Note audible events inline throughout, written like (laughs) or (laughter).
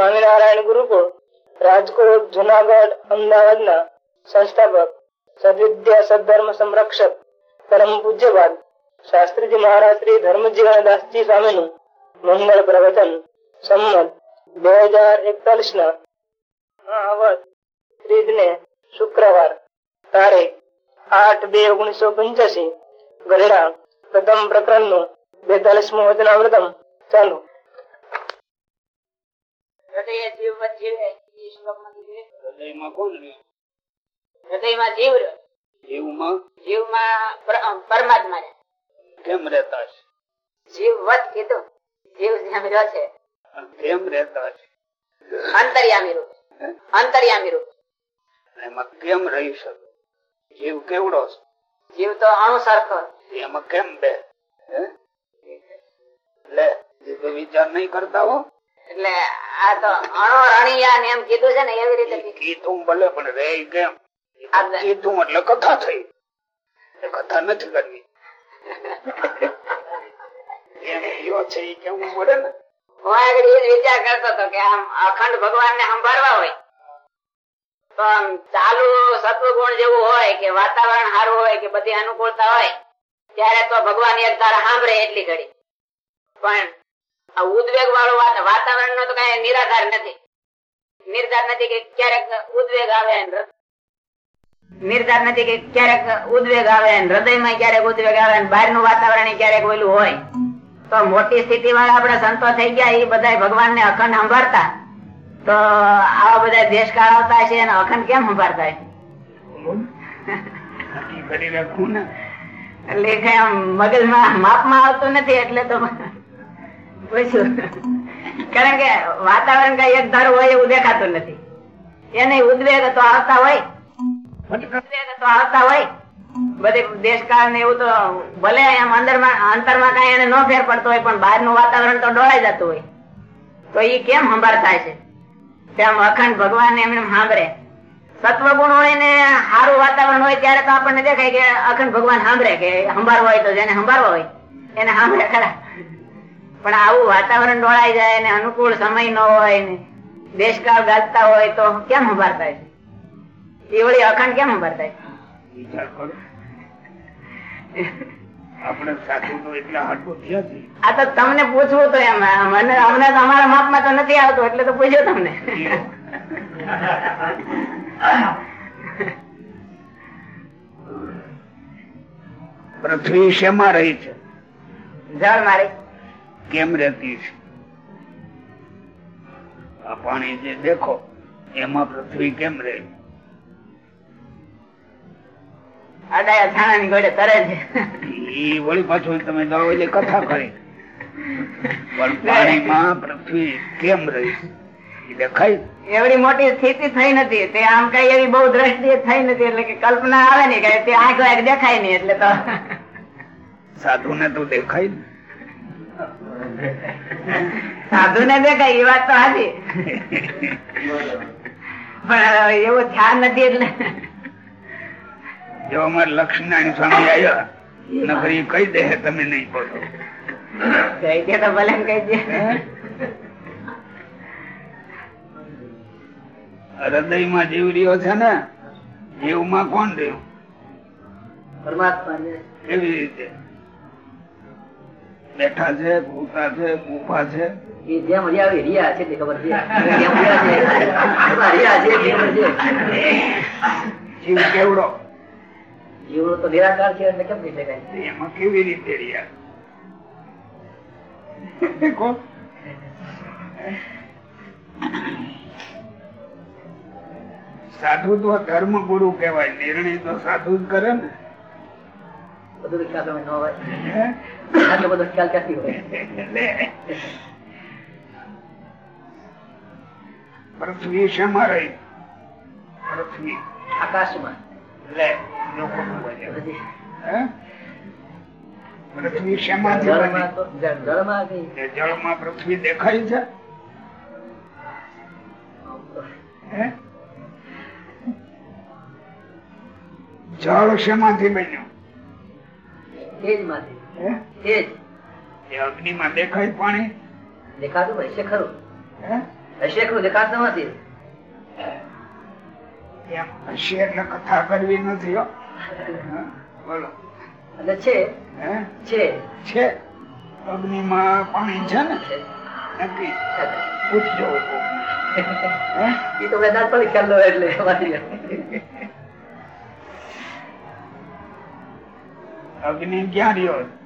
સ્વામિનારાયણ ગુરુકુળ, રાજકોટ, જુનાગઢ, અમદાવાદના સંસ્થાપક, સદવિદ્યા સદધર્મ સંરક્ષક, પરમ પૂજ્યપાદ શાસ્ત્રીજી મહારાજ શ્રી ધર્મજીવન દાસજી સ્વામીનું મંગળ પ્રવચન સંમત બે હજાર એકતાલીસ ના આવત ત્રીજ ને શુક્રવાર તારીખ આઠ બે ઓગણીસો પંચ્યાસી ગરડા પ્રથમ પ્રકરણનું બેતાલીસમું વચનામૃતમ ચાલુ. હૃદય જીવે એ શ્લોકમાં કીધું હૃદયમાં કોણ રહે? હૃદયમાં જીવ રહ્યો. જીવમાં? જીવમાં પરમાત્મા રહે. કેમ રહેતા છે જીવવત કીધું. જીવ જેમ રહ્યો છે. કેમ રહેતા છે અંતર્યામી રૂપ. અંતર્યામી રૂપ. એમાં કેમ રહી શકે? જીવ કેવડો છે? જીવ તો અણુ સરખો એમાં કેમ બે? એટલે વિચાર નહીં કરતા હો. એટલે આ તો અણુ રણિયા ને એમ કીધું છે ને એવી રીતે કીધું. ભલે પણ રે કેમ? કીધું એટલે કથા થઈ. કથા નથી કરવી. એમ કયો છે એ કેવું પડે ને? હું આગળ એ વિચાર કરતો હતો કે આમ અખંડ ભગવાન ને સંભાળવા હોય. તો આમ ચાલુ સત્વગુણ જેવું હોય કે વાતાવરણ સારું હોય કે બધી અનુકૂળતા હોય ત્યારે તો ભગવાન એક ધારા સાંભળે એટલી ઘડી. પણ આ ઉદ્વેગ વાળું વાતાવરણ નો તો કઈ નિરાધાર નથી. નિર્ધાર નથી કે ક્યારેક ઉદ્વેગ આવે નિર્ધાર નથી કે ક્યારેક ઉદ્વેગ આવે હૃદયમાં ક્યારેક ઉદ્વેગ આવે ને બહારનું વાતાવરણ ક્યારેક ઓલું હોય. તો મોટી સ્થિતિ વાળા આપડે સંતો થઈ ગયા એ બધા ભગવાન ને અખંડ સંભાળતા. તો આવા બધા દેશ કાળ આવતા છે અને અખંડ કેમ સંભાળતા ને. એટલે મગજમાં માપમાં આવતું નથી એટલે તો પૂછ્યું કારણ કે વાતાવરણ કઈ એક ધારું હોય એવું દેખાતું નથી. એને ઉદ્વેગ તો આવતા હોય. તો આવતા હોય. બધી દેશકાળ ને એવું તો ભલે એમ અંદરમાં, અંતરમાં કઈ એને નો ફેર પડતો હોય, પણ બહારનું વાતાવરણ તો ડોળાઈ જતું હોય. તો એ કેમ સંભાળતા છે? તેમ અખંડ ભગવાન એમને સાંભળે. સત્વગુણ હોય ને સારું વાતાવરણ હોય ત્યારે તો આપણને દેખાય કે અખંડ ભગવાન સાંભળે કે સંભાળવા હોય તો જેને સંભાળવા હોય, એને સાંભળે ખરા. પણ આવું વાતાવરણ ડોળાઈ જાય ને અનુકૂળ સમય ન હોય ને દેશકાળ ગાજતા હોય તો કેમ સંભાળતા છે એ વળી અખંડ કેમ સંભાળતા છે આપણે સાધુ તો એટલા હાટું થયા છે. આ તો તમને પૂછવું તો એમ મને અમને તો અમારા માપમાં તો નથી આવતું એટલે તો પૂછ્યો તમને. પૃથ્વી શેમાં રહી છે? જળ મારી કેમ રહેતી છે? આ પાણી જે દેખો એમાં પૃથ્વી કેમ રહે? અડાયા છાણાની ઘોડે તરે છે. એ વળી પાછું તમે દવા ઓલી કથા કરી. પણ પાણીમાં પૃથ્વી કેમ રહી? એ દેખાય. એવડી મોટી સ્થિતિ થઈ નથી. તે આમ કઈ એવી બહુ દ્રષ્ટિએ થઈ નથી. એટલે કલ્પના આવે ને કે તે દેખાય નહીં. એટલે તો સાધુ ને તો દેખાય સાધુ ને દેખાય એ વાત તો હાજી પણ એવું ધ્યાન નથી એટલે. જો અમારે લક્ષ્મીનારાયણ સ્વામી આવ્યા નકરી કઈ દે તમે નહીં બોલો. કહી દે તો ભલે કહી દે. હૃદયમાં જીવ રહ્યો છે ને જીવમાં કોણ રહ્યું? પરમાત્મા કેવી રીતે. બેઠા છે ભૂતા છે ગુફા છે. એ જેમ રિયા રિયા છે તે ખબર છે. જેમ રિયા છે. એમાં રિયા છે તે ખબર છે. જીવ કેવડો? જીવનો તો નિરાકાર છે એટલે કેમ કહી શકાય? એમાં કેવી રીતે રહ્યા? દેખો. સાધુ તો ધર્મ ગુરુ કહેવાય નિર્ણય તો સાધુ જ કરે ને. બધું ખ્યાલ તમે ન હોય. હે? આટલો બધો ખ્યાલ ક્યાંથી હોય? પૃથ્વી છે મારે. પૃથ્વી. આકાશમાં. લે લોકો? પૃથ્વી શેમાં જળમાં પૃથ્વી દેખાય છે? હે? જળ શેમાંથી બન્યું? તેજમાંથી. હે? જ. એ અગ્નિમાં દેખાય પાણી. દેખાતું છે ખરું. હે? ખરું દેખાતું નથી. હશે એટલે કથા કરવી નથી બોલો. એટલે છે. હે? છે. છે. અગ્નિમાં પાણી છે ને? નક્કી પૂછજો. એ તો વેદાંત પણ ખ્યાલ એટલે અગ્નિ ક્યાં રહ્યો?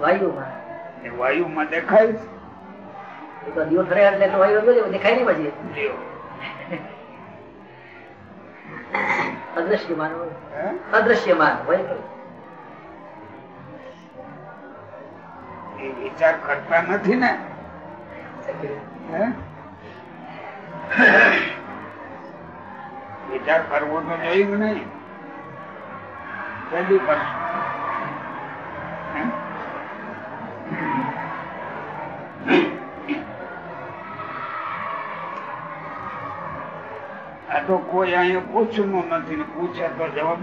વાયુમાં. એ વાયુમાં દેખાય એ તો દીવો ઠરે એટલે વાયુ દેખાય નહીં પછી. અદ્રશ્યમાન હોય. અદ્રશ્યમાન હોય એ વિચાર કરતા નથી ને. હે? વિચાર કરવો તો જોઈએ નહીં? કદી કરશું તો કોઈ અહીંયા પૂછવું નથી ને પૂછે તો જવાબ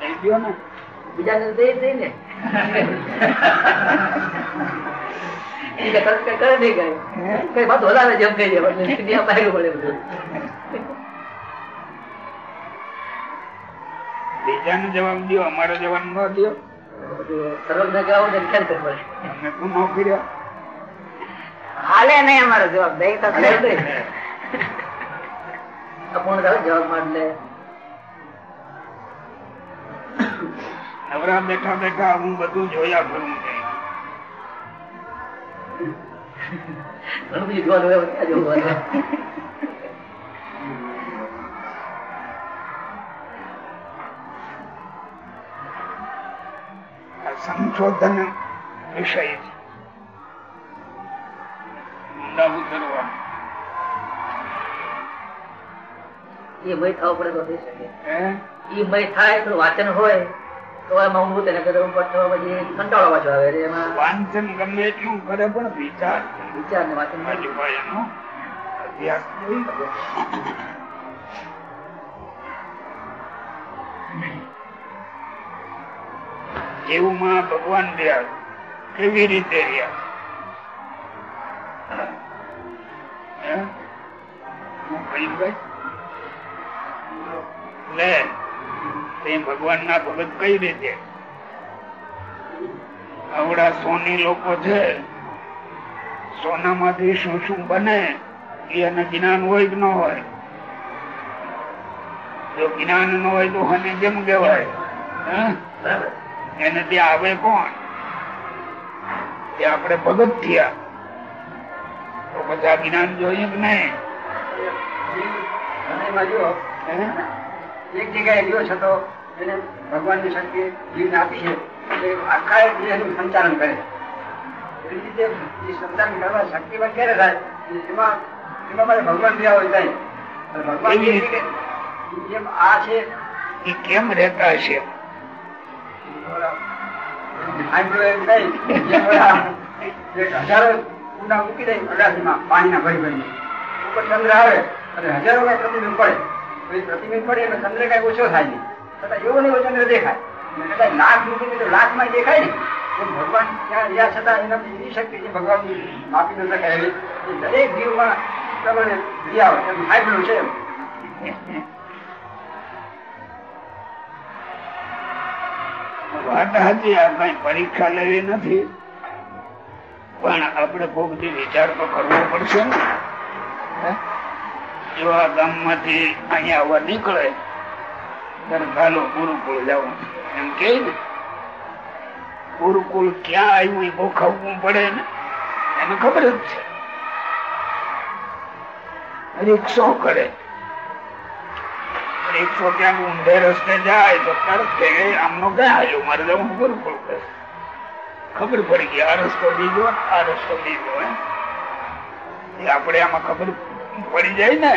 થઈ ગયો ને? દે ને. કઈ. કઈ? કઈ વાત વધારે જેમ કહી દે એટલે ત્યાં બહાર પડે બધું. બીજાને જવાબ દો અમારો જવાબ ન દો બધું સર્વજ્ઞ કહેવા હાલે નહીં અમારો જવાબ. દઈ તો અપૂર્ણ જવાબ માંડ નવરા બેઠા બેઠા હું બધું જોયા કરું સંશોધન વિષય છે. ઊંડા ઉતરવા એ મય થવો પડે તો થઈ શકે. એ મય થાય તો વાંચન હોય તો એમાં ઊંઘું તેને કરે ઉપર પછી કંટાળો પાછો આવે એમાં. વાંચન ગમે એટલું કરે પણ વિચાર વિચાર ને વાંચન આજુબાજુનો અભ્યાસ નહીં એવું માં ભગવાન રહ્યા કેવી રીતે રહ્યા? ભગવાન ના ભગત કઈ રીતે આવડા સોની લોકો છે સોના માંથી શું શું બને એને જ્ઞાન હોય કે ન હોય? જો જ્ઞાન ન હોય તો હને કેમ કેવાય એને ત્યાં આવે કોણ? તે આપણે ભગત થયા. તો પછી જ્ઞાન જોઈએ કે નહીં? એમાં એક જગ્યાએ ગયો છે તો એને ભગવાનની શક્તિ જીવને આપી છે. આખા દેહનું સંચાલન કરે. એવી રીતે સંચાલન કરવા શક્તિવાન ક્યારે થાય? એમાં એમાં મારે ભગવાન રહ્યા હોય થાય ભગવાન જેમ આ છે. એ કેમ રહેતા હશે? હજારો કુંડા મૂકી દે અગાસીમાં પાણીના ભરી ભરીને. ઉપર ચંદ્ર આવે. અને હજારો કાંઈ પ્રતિબિંબ પડે. તો એ પ્રતિબિંબ પડે એટલે ચંદ્ર કાંઈ ઓછો થાય નહીં છતાં એવો ને એવો ચંદ્ર દેખાય કદાચ લાખ મૂકી તો લાખમાં દેખાય ને એમ ભગવાન ત્યાં રહ્યા છતાં એના એવી શક્તિ છે, ભગવાન માપી ન શકાય એવી. દરેક જીવમાં પ્રમાણે દિયા એમ હાઈબલું છે એમ. વાત સાચી, આ કઈ પરીક્ષા લેવી નથી. પણ આપણે કોક વિચાર તો કરવો પડશે ને? જો આ ગામમાંથી અહીંયા આવવા નીકળે, ત્યારે ચાલો ગુરુકુળ જવું એમ કે ગુરુકુળ ક્યાં આવ્યું એ ભોખાવવું પડે ને? એને ખબર જ છે. રિક્ષો કરે. રિક્ષો ક્યાંક ઊંધે રસ્તે જાય તો તરત કે "એ, આમનો ક્યાં આવ્યો? મારે જવું ગુરુકુળ કે ખબર પડી ગઈ આ રસ્તો બીજો આ રસ્તો બીજો એ આપણે આમાં ખબર પડી જાય ને?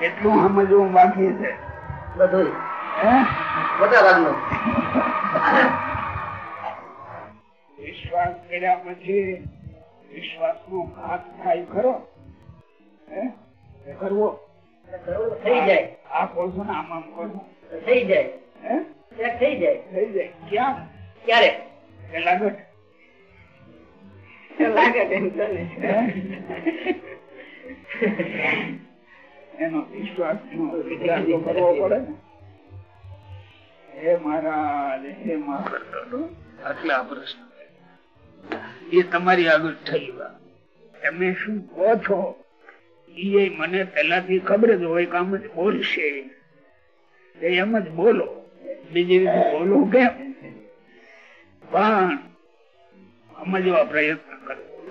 કેટલું સમજવું બાકી છે? બધું. હે? મોટા વિશ્વાસ કર્યા પછી વિશ્વાસ નો ભાગ થાય ખરો? હે? કરવો. થઈ જાય. આ કહો છો ને આમ આમ કહો છો. થઈ જાય. હે? થઈ જાય. થઈ જાય. ક્યાં? ક્યારે? પેલા ગઢ લાગે તો એનો વિશ્વાસ નો વિચાર તો કરવો પડે ને. હે મહારાજ હે મહારાજ. આટલા પ્રશ્ન. એ તમારી આગળ થઈ વાત. તમે શું કહો છો? એ મને પેલાથી ખબર જ હોય કે આમ જ બોલશે એમ જ બોલો. બીજી રીતે બોલો કેમ? પણ સમજવા પ્રયત્ન કરો.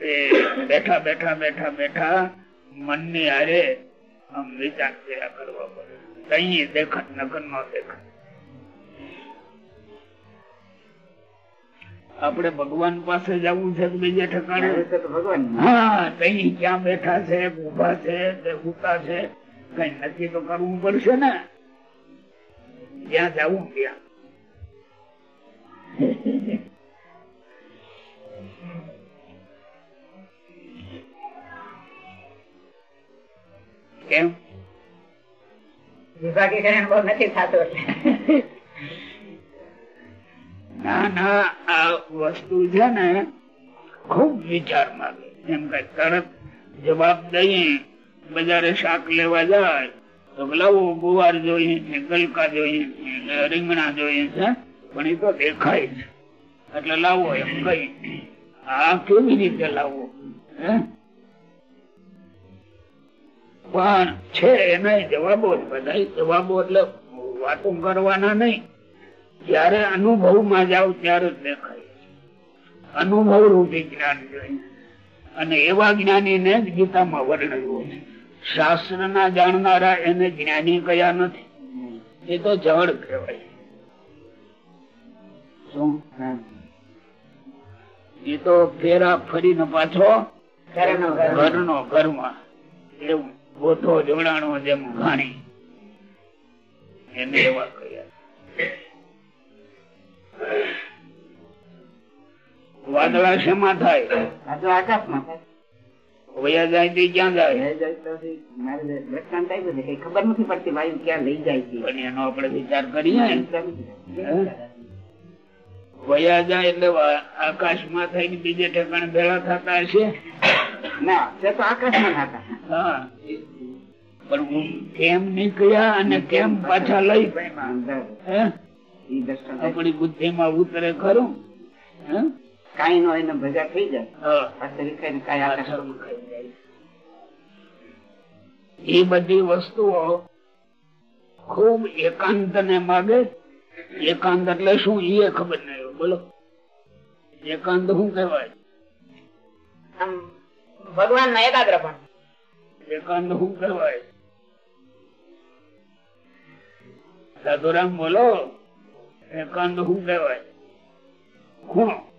એ બેઠા બેઠા બેઠા બેઠા મનની હારે આમ વિચાર કર્યા કરવા પડે. કઈ દેખાત, નગર નો દેખાય આપણે ભગવાન પાસે જવું છે બીજે ઠેકાણે? ભગવાન હા ક્યાં બેઠા છે ઊભા છે કે ઉતા છે? કઈ નક્કી તો કરવું પડશે ને. જ્યાં જવું ત્યાં કેમ? વિભાગીકરણ બહુ નથી થતું. એટલે ના ના, આ વસ્તુ છે ને ખૂબ વિચાર માંગે એમ કે તરત જવાબ દઈએ, બજારે શાક લેવા જાય, તો લાવો ગુવાર જોઈએ છે, ગલકા જોઈએ છે રીંગણા જોઈએ છે, પણ એ તો દેખાય છે એટલે લાવો એમ કઈ આ કેવી રીતે લાવો? પણ છે એના જવાબો જ બધા જવાબો એટલે વાતો કરવાના નહીં. જયારે અનુભવમાં જાવ ત્યારે જ દેખાય અનુભવ રૂપી જ્ઞાન જોઈએ અને એવા જ્ઞાની ને જ ગીતામાં વર્ણવ્યું છે. શાસ્ત્ર ના જાણનારા એને જ્ઞાની કયા નથી. એ તો જળ કહેવાય. એ તો ફેરા ફરીને પાછો ઘરનો ઘર. ઘરનો ઘરમાં એવું ગોઠો જોડાણો જેમ ઘાણી. એને એવા કયા. વાદળા શેમાં થાય? આ આકાશમાં થાય. વયા જાય તે ક્યાં જાય? મારે છે કઈ ખબર નથી પડતી વાયુ ક્યાં લઈ જાય છે. પણ એનો આપણે વિચાર કરીએ વયા જાય એટલે આકાશમાં થઈને બીજે ઠેકાણે ભેળા થતા હશે? ના તે તો આકાશમાં થતા હા. પણ હું કેમ નીકળ્યા અને કેમ પાછા લઈ? હે? ઉતરે ખરું? નો એને ભેગા થઈ જાય. પાછળ કાંઈ. એ બધી વસ્તુઓ ખૂબ એકાંત ને માગે. એકાંત એટલે શું? એ ખબર નહીં બોલો. એકાંત શું કહેવાય? ભગવાન ના એકાગ્ર પણ. એકાંત શું કહેવાય? સાધુરામ બોલો. એકાંત શું કહેવાય? ખૂણો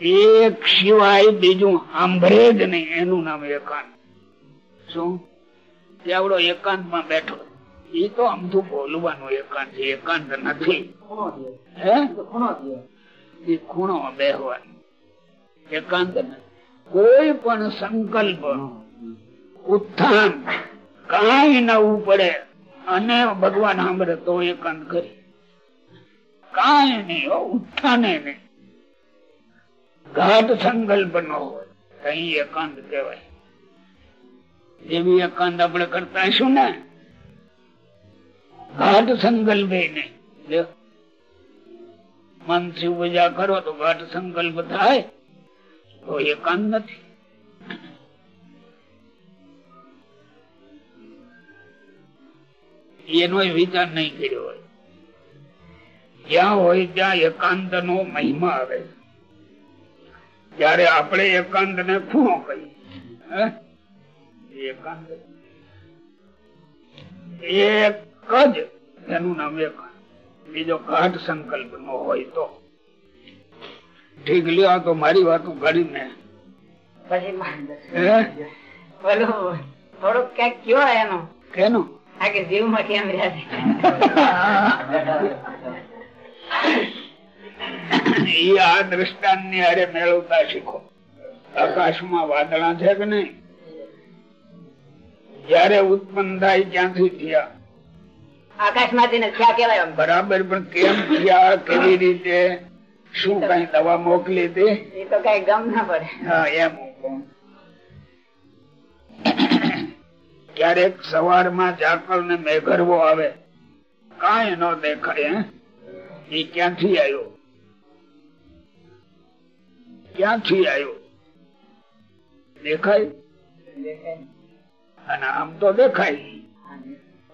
એક સિવાય બીજું સાંભળે જ નહીં. એનું નામ એકાંત. શું? તે આવડો એકાંતમાં બેઠો. એ તો અમથું બોલવાનું એકાંત છે. એકાંત નથી. ખૂણો હે? ખૂણો થયો એ ખૂણો બેહવાનું. એકાંત નથી. કોઈ પણ સંકલ્પ ઉત્થાન કાંઈ નવું પડે. અને ભગવાન સાંભળે તો એકાંત કરી. કઈ નહીં ઉઠાને નહીં. ઘાટ સંકલ્પ નો હોય કઈ એકાંત કહેવાય. જેવી એકાંત આપણે કરતા શું ને ઘાટ સંકલ્પ નહીં. મનથી પૂજા કરો તો ઘાટ સંકલ્પ થાય, તો એકાંત નથી. એનો વિચાર નહીં કર્યો હોય. જ્યાં હોય ત્યાં એકાંત નો મહિમા આવે જયારે આપણે એકાંત ને ખૂણો કહી એકાંત. એક જ એનું નામ એકાંત. બીજો ઘાટ સંકલ્પ નો હોય તો. ઠીક લ્યો તો મારી વાતો કરીને ને થોડુંક ક્યાંક કયો એનો? કેનો? આ કે જીવમાં કેમ રહ્યા છે? એ આ દ્રષ્ટાંતની હારે મેળવતા શીખો. આકાશમાં વાદળા છે કે નહીં? જયારે ઉત્પન્ન થાય ક્યાંથી થયા. આકાશમાંથી ને થયા કેવાય બરાબર પણ કેમ થયા કેવી રીતે શું કઈ દવા મોકલી હતી? એ તો કઈ ગમ ના પડે. હા એમ. ક્યારેક સવારમાં ઝાકળ ને મેઘરવો આવે. કાંઈ ન દેખાય એ ક્યાંથી આવ્યો ક્યાંથી આવ્યો દેખાય? અને આમ તો દેખાય.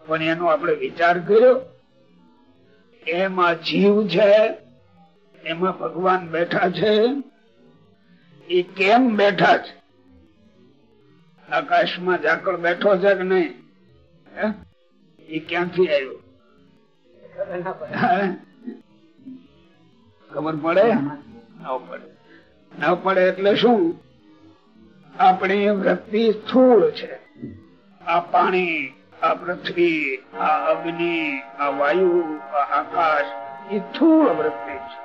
પણ એનો આપણે વિચાર કર્યો, એમાં જીવ છે, એમાં ભગવાન બેઠા છે. એ કેમ બેઠા છે? આકાશમાં ઝાકળ બેઠો છે કે નહીં? એ ક્યાંથી આવ્યો? ખબર પડે? ન પડે. એટલે શું? આપણી વૃત્તિ સ્થૂળ છે. આ પાણી, આ પૃથ્વી, આ અગ્નિ, આ વાયુ, આ આકાશ એ સ્થૂળ વૃત્તિ છે.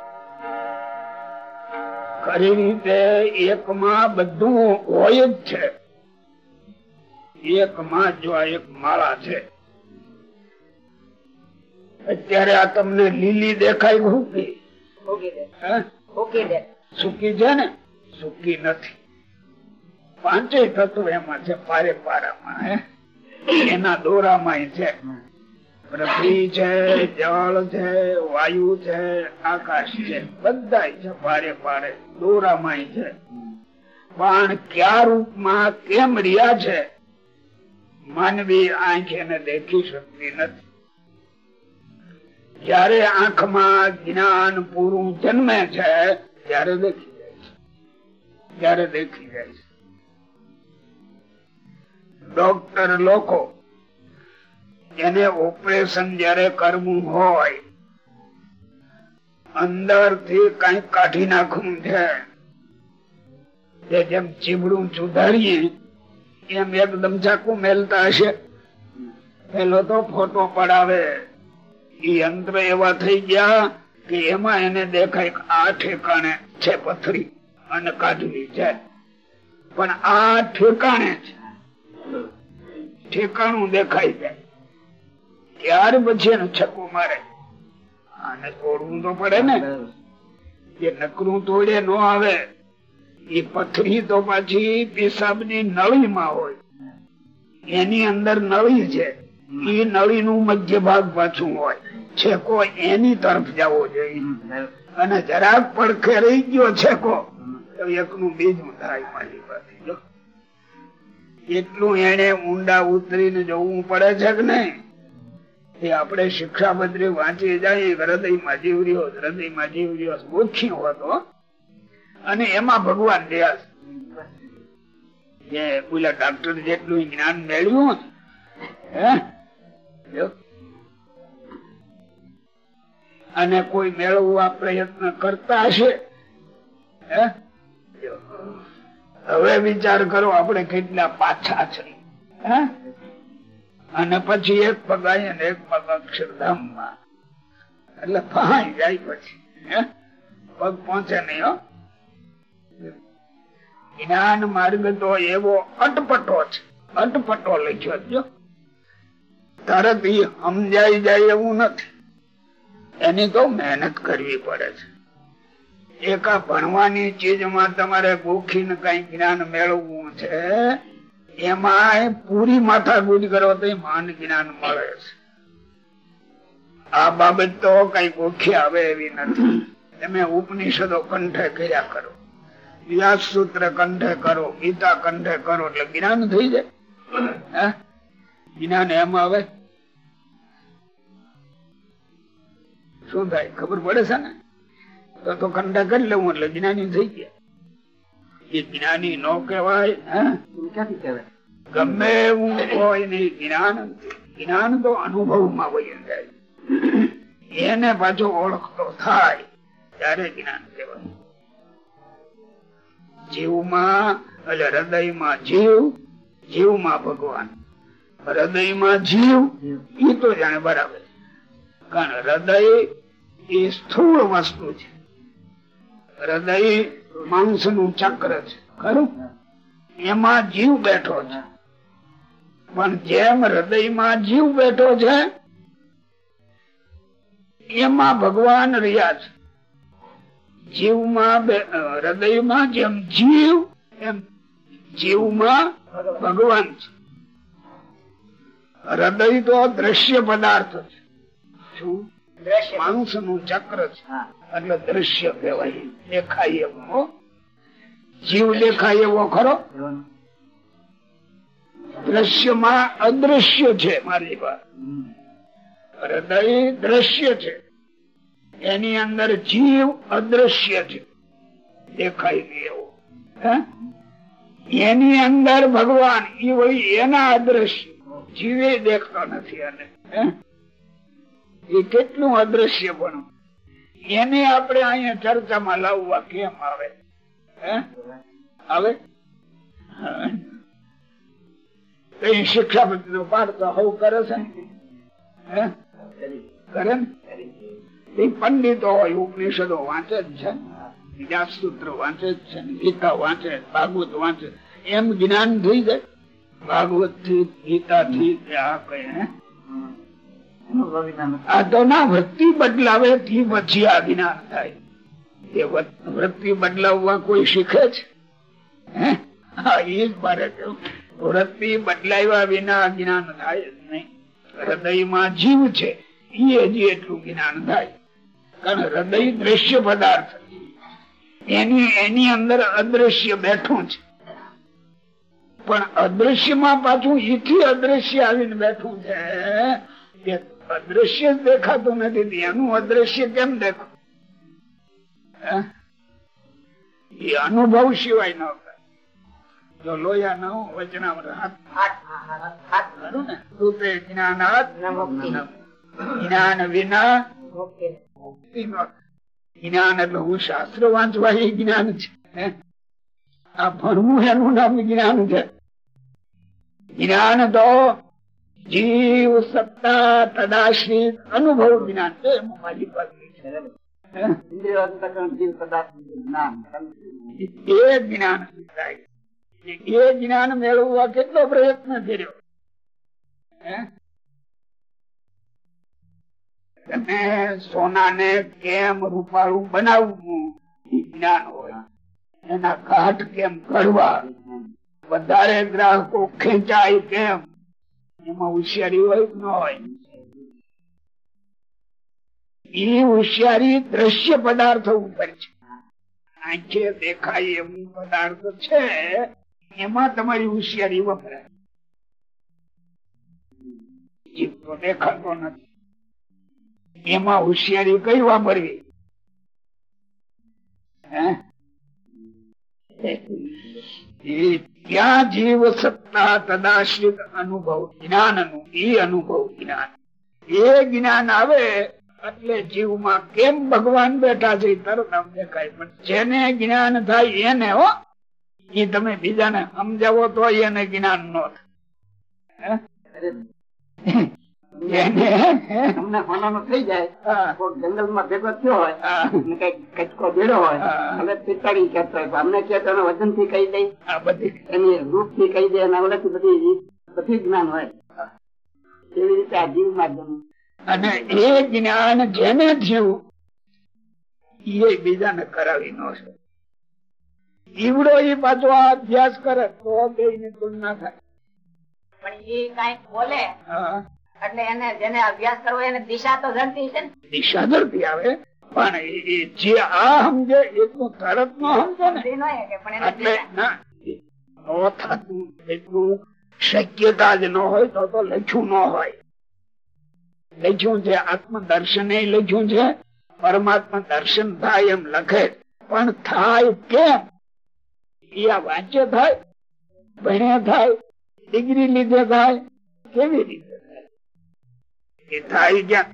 ખરી રીતે એકમાં બધું હોય જ છે. એકમાં જો આ એક માળા છે. અત્યારે આ તમને લીલી દેખાય ભૂકી સુકી છે ને? સુકી નથી. પાંચે તત્વ એમાં છે પારે પારામાં હે? એના દોરામાં છે. પૃથ્વી છે જળ છે વાયુ છે આકાશ છે. બધા છે પારે પારે. દોરામાં છે. પણ રૂપ રૂપમાં કેમ રહ્યા છે? માનવી આંખ દેખી શકતી નથી. જયારે આંખમાં જ્ઞાન પૂરું જન્મે છે, ત્યારે દેખી જાય છે. ત્યારે દેખી જાય છે. ડોક્ટર લોકો એને ઓપરેશન જયારે કરવું હોય અંદરથી કઈ કાઢી નાખવું છે. જેમ ચીબડું સુધારીએ એમ એકદમ ચાકુ મેલતા હશે. પેલો તો ફોટો પડાવે. એ યંત્ર એવા થઈ ગયા કે એમાં એને દેખાય આ ઠેકાણે છે પથરી અને કાઢવી છે પણ આ ઠેકાણે છે. ઠેકાણું દેખાય જાય ત્યાર પછી એનું છક્કો મારે. આને તોડવું તો પડે ને. એ નકરું તોડે ન આવે. એ પથરી તો પાછી પેશાબની નળીમાં હોય. એની અંદર નળી છે. એ નળી નું મધ્ય ભાગ પાછું હોય. છેકો એની તરફ જવો જોઈએ. અને જરાક પડખે રહી ગયો છેકો એકનું બીજું થાય મારી પાસે. એટલું એને ઊંડા ઉતરીને જવું પડે છે કે નહીં? એ આપણે શિક્ષાપત્રી વાંચી જાય, હૃદયમાં જીવર્યો હૃદયમાં જીવર્યો ઓછી હતો અને એમાં ભગવાન રહ્યા છે. ડાક્ટર જેટલું જ્ઞાન મેળવ્યું અને કોઈ મેળવવા પ્રયત્ન કરતા હશે હવે વિચાર કરો, આપણે કેટલા પાછા છે? અને પછી એક પગ અહીંયા ને એક પગ અક્ષરધામમાં. એટલે ફહાઈ જાય પછી? પગ પહોંચે નહીં જ્ઞાન માર્ગ તો એવો અટપટો છે. અટપટો લખ્યો જો. તરત ઈ સમજાઈ જાય એવું નથી. એની તો મહેનત કરવી પડે છે. એક ભણવાની ચીજમાં તમારે ગોખીને કઈ જ્ઞાન મેળવવું છે, એમાં પૂરી માથાકૂટ કરો તો માન જ્ઞાન મળે છે. આ બાબત તો કઈ ગોખી આવે એવી નથી. તમે ઉપનિષદો કંઠે કર્યા કરો. વ્યાસ સૂત્ર કંઠે કરો ગીતા કંઠે કરો એટલે જ્ઞાન થઈ જાય. જ્ઞાન એમ આવે. શું થાય? ખબર પડે છે ને? તો તો કંઠે કરી લેવું એટલે જ્ઞાની થઈ ગયા. એ જ્ઞાની નો કહેવાય હે? ક્યાંથી કહેવાય? ગમે એવું કોઈ નહીં જ્ઞાન જ્ઞાન તો અનુભવમાં વહી જાય. એને પાછો ઓળખતો થાય ત્યારે જ્ઞાન કહેવાય. જીવમાં, એટલે હૃદયમાં જીવ, જીવમાં ભગવાન. હૃદયમાં જીવ એ તો જાણે બરાબર. કારણ હૃદય એ સ્થૂળ વસ્તુ છે. હૃદય માણસનું ચક્ર છે. ખરું? એમાં જીવ બેઠો છે. પણ જેમ હૃદયમાં જીવ બેઠો છે, એમાં ભગવાન રહ્યા છે. જીવમાં હૃદયમાં જેમ જીવ એમ જીવમાં ભગવાન છે. હૃદય તો દ્રશ્ય પદાર્થ છે. શું? માણસનું ચક્ર છે. એટલે દ્રશ્ય કહેવાય. દેખાય એવો. જીવ દેખાય એવો ખરો? દ્રશ્યમાં અદ્રશ્ય છે મારી પાસે હૃદય દ્રશ્ય છે. એની અંદર જીવ અદ્રશ્ય છે. દેખાય નહીં એવો. એની અંદર ભગવાન એ હોય એના અદ્રશ્ય. જીવે દેખતો નથી અને? એ કેટલું અદ્રશ્ય પણ. એને આપણે અહીંયા ચર્ચામાં લાવવા કેમ આવે? આવે? હા. તો એ શિક્ષાપતિ નો તો હવ કરે છે? કરે ને? એ પંડિતો હોય ઉપનિષદો વાંચે જ છે વ્યાસસૂત્ર વાંચે જ છે ગીતા વાંચે ભાગવત વાંચે એમ જ્ઞાન થઈ જાય ભાગવતથી ગીતા થી આ કઈ હે આ તો ના વૃત્તિ બદલાવે થી પછી આ જ્ઞાન થાય એ વૃત્તિ બદલાવવા કોઈ શીખે છે હે? હા એ જ મારે કેવું વૃત્તિ બદલાવ્યા વિના જ્ઞાન થાય જ નહીં હૃદયમાં જીવ છે એ હજી એટલું જ્ઞાન થાય કારણ હૃદય દ્રશ્ય પદાર્થ. એની એની અંદર અદ્રશ્ય બેઠું છે. પણ અદ્રશ્યમાં પાછું ઈથી અદ્રશ્ય આવીને બેઠું છે અદ્રશ્ય દેખાતું નથી એનું અદ્રશ્ય કેમ દેખું એ અનુભવ સિવાય ન જો લોયા ન વચનામૃત હાથ. ખરું ને? રૂપે જ્ઞાનાત જ્ઞાન વિના. જ્ઞાન એટલે હું શાસ્ત્ર વાંચવા એ જ્ઞાન છે આ ભણવું એનું નામ જ્ઞાન છે. જ્ઞાન તો જીવ, સત્તા તદાશ્રિત અનુભવ જ્ઞાન છે મારી એ જ્ઞાન એ જ્ઞાન મેળવવા કેટલો પ્રયત્ન કર્યો? તમે સોનાને કેમ રૂપાળું બનાવવું? એના ઘાટ કેમ કરવા વધારે ગ્રાહકો ખેંચાય કેમ? એમાં હોશિયારી હોય ન હોય? એ હોશિયારી દ્રશ્ય પદાર્થો ઉપર છે. આંખે દેખાય એવું પદાર્થ છે, એમાં તમારી હોશિયારી વપરાય. જીવ તો દેખાતો નથી. એમાં હોશિયારી કઈ વાપરવી ત્યાં જીવ સત્તા તદાશ્રિત અનુભવ, જ્ઞાન એ અનુભવ જ્ઞાન. એ જ્ઞાન આવે એટલે જીવમાં કેમ ભગવાન બેઠા છે તરત દેખાય. પણ જેને જ્ઞાન થાય એને, હો, એ તમે બીજાને સમજાવો તો એને જ્ઞાન નો થાય. (laughs) તમને હોનાનો થઈ જાય. જંગલમાં ભેગો થયો હોય હા. અને કચકો ભેળો હોય હવે પિસ્તાળી કહેતો હોય અમને કે વજનથી કહી દઈ એની રૂપથી કહી દે એના ઓલાથી બધી બધી જ્ઞાન હોય. એવી રીતે આ જીવ માધ્યમ અને એ જ્ઞાન જેને થયું એ બીજાને કરાવી ન શકે. ઈવડો એ પાછો આ અભ્યાસ કરે તો બે ની તુલના થાય. પણ એ કઈ બોલે. એટલે એને જેને અભ્યાસ કરવો એને દિશા તો ધરતી છે ને. દિશા ધરતી આવે. પણ એ- એ જે આ સમજે એટલું તરત ન સમજે ને. એટલે થતું એટલું શક્યતા જ ન હોય તો તો લખ્યું ન હોય. લખ્યું છે આત્મ દર્શન લખ્યું છે. પરમાત્મા દર્શન થાય એમ લખે. પણ થાય કેમ? એ આ વાંચ્ય થાય ભણ્યા થાય ડિગ્રી લીધે થાય કેવી રીતે? એ થાય ક્યાં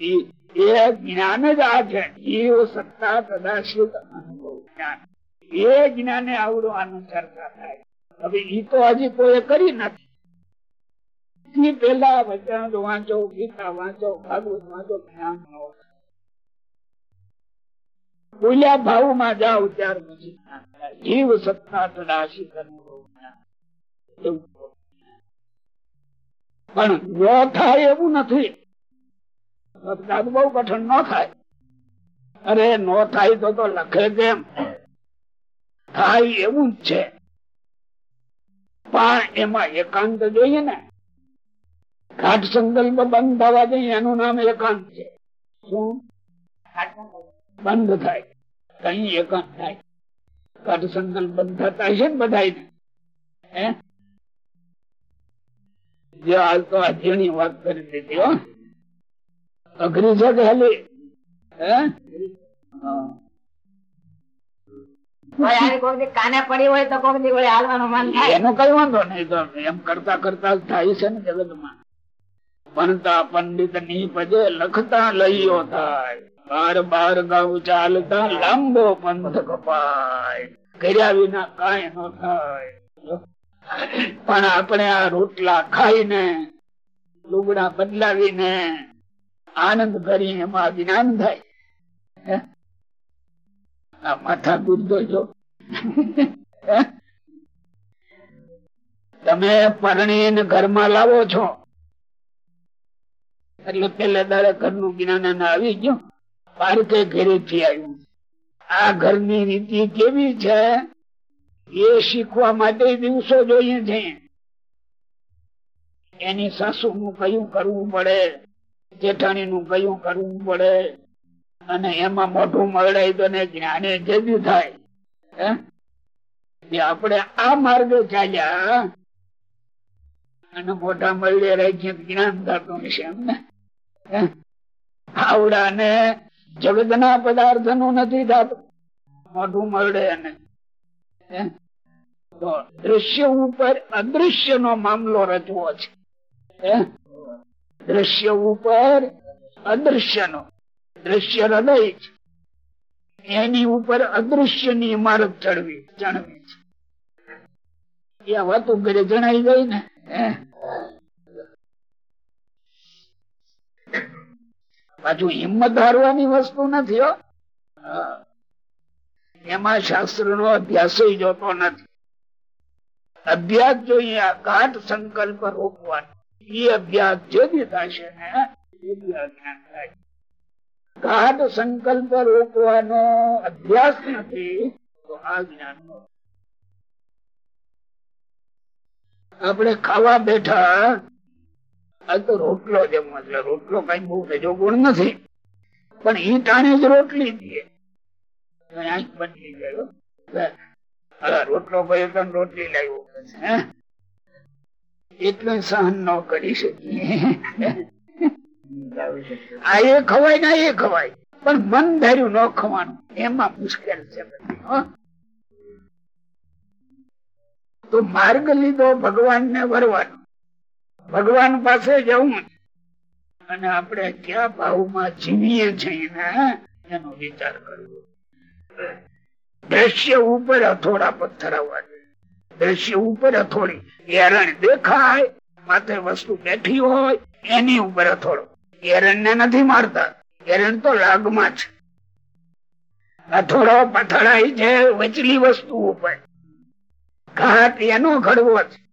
એ- જ્ઞાન જ આ છે. જીવ સત્તા તદાશ્રિત અનુભવ જ્ઞાન. એ જ્ઞાને આવડવાનું ચર્ચા થાય. હવે ઈ તો હજી કોઈ કરી નથી. પેલા વચન વાંચો, ગીતા વાંચો, ભાગવત વાંચો, જ્ઞાન નો બોલ્યા ભાવમાં જાવ ત્યાર પછી જીવ સત્તા તડાશી અનુભવ જ્ઞાન. એવું પણ ન થાય એવું નથી. બહુ કઠણ ન થાય. અરે, ન થાય તો લખે કેમ? થાય એવું જ છે. પણ એમાં એકાંત જોઈએ ને. ઘાટ સંકલ્પ બંધ થવા જોઈએ, એનું નામ એકાંત છે. શું? બંધ થાય. કઈ એકાંત થાય. ઘાટ સંકલ્પ બંધ થતા હશે ને બધા જે હાલ તો આ વાત કરી દીધી હો. અઘરી છે કે હાલી હે? હા. ભાઈ આની કોક દી કાને પડી હોય તો કોક દી હાલવાનું મન થાય. એનો કઈ વાંધો નહીં તો એમ કરતા કરતા થાય છે ને જગતમાં. ભણતા પંડિતની પદે લખતા લઈઓ થાય. બાર બાર ગાઉ ચાલતા લાંબો પંથ કપાય કર્યા વિના કાંઈ ન થાય. પણ આપણે આ રોટલા ખાઈને, લુગડા બદલાવીને આનંદ કરી એમાં જ્ઞાન થાય. માથા દૂધો છો? તમે પરણીને ઘરમાં લાવો છો. એટલે પેલે દાડે ઘરનું જ્ઞાન આવી ગયું. પારકે ઘરેથી આવ્યું. આ ઘરની રીતિ કેવી છે? એ શીખવા માટે દિવસો જોઈએ છે. એની સાસુ નું કયું કરવું પડે જેઠાણી નું કયું કરવું પડે, અને એમાં મોઢું મળાય તો જ્ઞાને જેદી થાય. આપણે આ માર્ગે ચાલ્યા. અને મોઢા મળે રાખીએ જ્ઞાન થતું હશે એમને? આવડા ને જગત ના પદાર્થનું નથી થતું. મોઢું મળે અને દ્રશ્ય ઉપર અદ્રશ્ય નો મામલો રચવો છે. દ્રશ્ય ઉપર અદ્રશ્ય નો દ્રશ્ય હૃદય છે. એની ઉપર અદ્રશ્યની ઇમારત ચડવી જણવી છે. એ વાતો ઘરે જણાઈ ગઈ ને? પાછું હિંમત હારવાની વસ્તુ નથી હા. એમાં શાસ્ત્ર નો અભ્યાસ જોતો નથી. અભ્યાસ જોઈએ, આ સંકલ્પ રોકવાનો. એ અભ્યાસ જે થશે ને, એ બી અજ્ઞાન થાય. ગાઢ સંકલ્પ રોકવાનો અભ્યાસ નથી, તો આ જ્ઞાન નો આપણે ખાવા બેઠા, આ તો રોટલો જમવા રોટલો કઈ બહુ રજો ગુણ નથી. પણ ઈ ટાણે જ રોટલી દે આંખ બદલી જાય રોટલો ભયો તો રોટલી લાવ્યો? એટલું સહન ન કરી શકીએ. આ એ ખવાય ના એ ખવાય. પણ મન ધાર્યું ન ખવાનું. એમાં મુશ્કેલ છે તો માર્ગ લીધો ભગવાન ને વરવાનો. ભગવાન પાસે જવું અને આપણે ક્યાં ભાવમાં જીવીએ છીએ ને એનો વિચાર કરવો. દ્રશ્ય ઉપર હથોડા પથ્થરાવવા જોઈએ દ્રશ્ય ઉપર અથોડી. હેરણ દેખાય, માથે વસ્તુ બેઠી હોય, એની ઉપર અથોડો. હેરણ ને નથી મારતા. હેરણ તો લાગમાં છે અથોડો પથડાય છે વચલી વસ્તુ ઉપર. ઘાટ એનો ઘડવો છે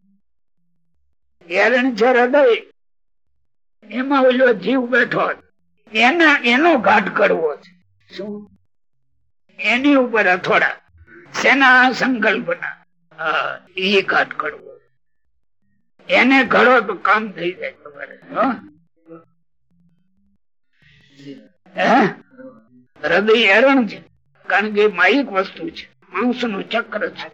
એરણ છે હૃદય. એમાં ઓલો જીવ બેઠો એના, એનો ઘાટ કરવો છે શું? એની ઉપર હથોડા સેના સંકલ્પના. એ ઘાટ કરવો એને ઘડો તો કામ થઈ જાય તમારે હૃદય હેરણ છે, કારણ કે માહિક વસ્તુ છે માણસનું ચક્ર છે.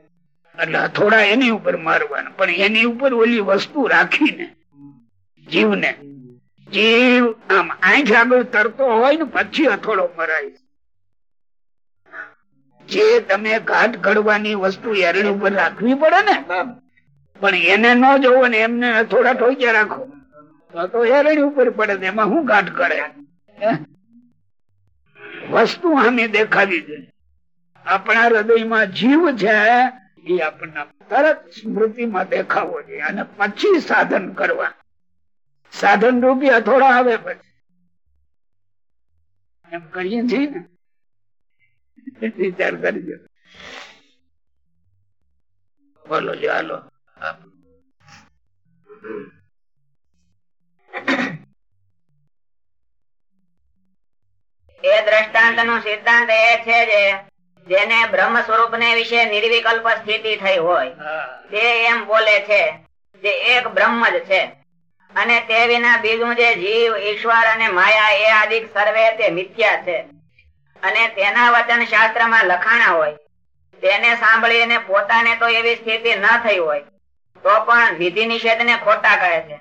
એટલે હથોડા એની ઉપર મારવાના. પણ એની ઉપર ઓલી વસ્તુ રાખીને, જીવને, જીવ આમ આંખ આગળ તરતો હોય ને પછી અથોડો મરાય. જે તમે ઘાટ ઘડવાની વસ્તુ એરણી ઉપર રાખવી પડે ને પણ એને ન જોવો ને એમને થોડા ઠોક્યા રાખો. તો એરણી ઉપર પડે એમાં શું ઘાટ કરે? વસ્તુ અમે દેખાવી દે. આપણા હૃદયમાં જીવ છે એ આપણને તરત સ્મૃતિમાં દેખાવો જોઈએ અને પછી સાધન કરવા. સાધન રૂપી હથોડા આવે પછી. એમ કરીએ છીએ ને વિચાર કરજો બોલો જો હાલો એ દ્રષ્ટાંત નો સિદ્ધાંત એ છે જે જેને બ્રહ્મ સ્વરૂપ ને વિશે નિર્વિકલ્પ સ્થિતિ થઈ હોય. તે એમ બોલે છે જે એક બ્રહ્મ જ છે. અને તે વિના બીજું જે જીવ ઈશ્વર અને માયા એ આદિક સર્વે તે મિથ્યા છે. અને તેના વચન શાસ્ત્રમાં લખાણા હોય. તેને સાંભળીને પોતાને તો એવી સ્થિતિ ન થઈ હોય તો પણ વિધિ નિષેધ ને ખોટા કરે છે.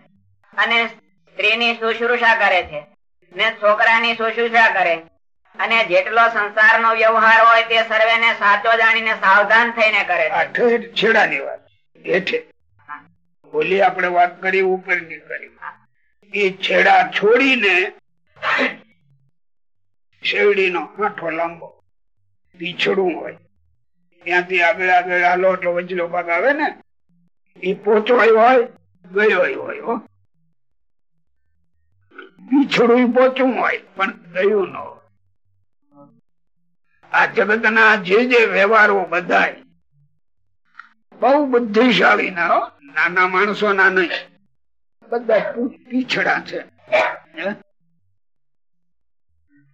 અને સ્ત્રીની શુશ્રુષા કરે છે ને છોકરાની શુશ્રુષા કરે. અને જેટલો સંસારનો વ્યવહાર હોય તે સર્વેને સાચો જાણીને સાવધાન થઈને કરે છે. છેડાની વાત. હેઠે ઓલી આપણે વાત કરી ઉપરની કરી એ છેડા છોડીને શેરડીનો આંઠો લાંબો, પીછડું હોય. ત્યાંથી આગળ આગળ હાલો એટલો વચલો ભાગ આવે ને, એ પોચવાય હોય, ગયો હોય પીછડું પોચું હોય, પણ ગયું ન હોય. આ જગત ના જે જે વ્યવહારો બધા બહુ બુદ્ધિશાળી ના. નાના માણસો ના નહીં. બધા પીછડા છે?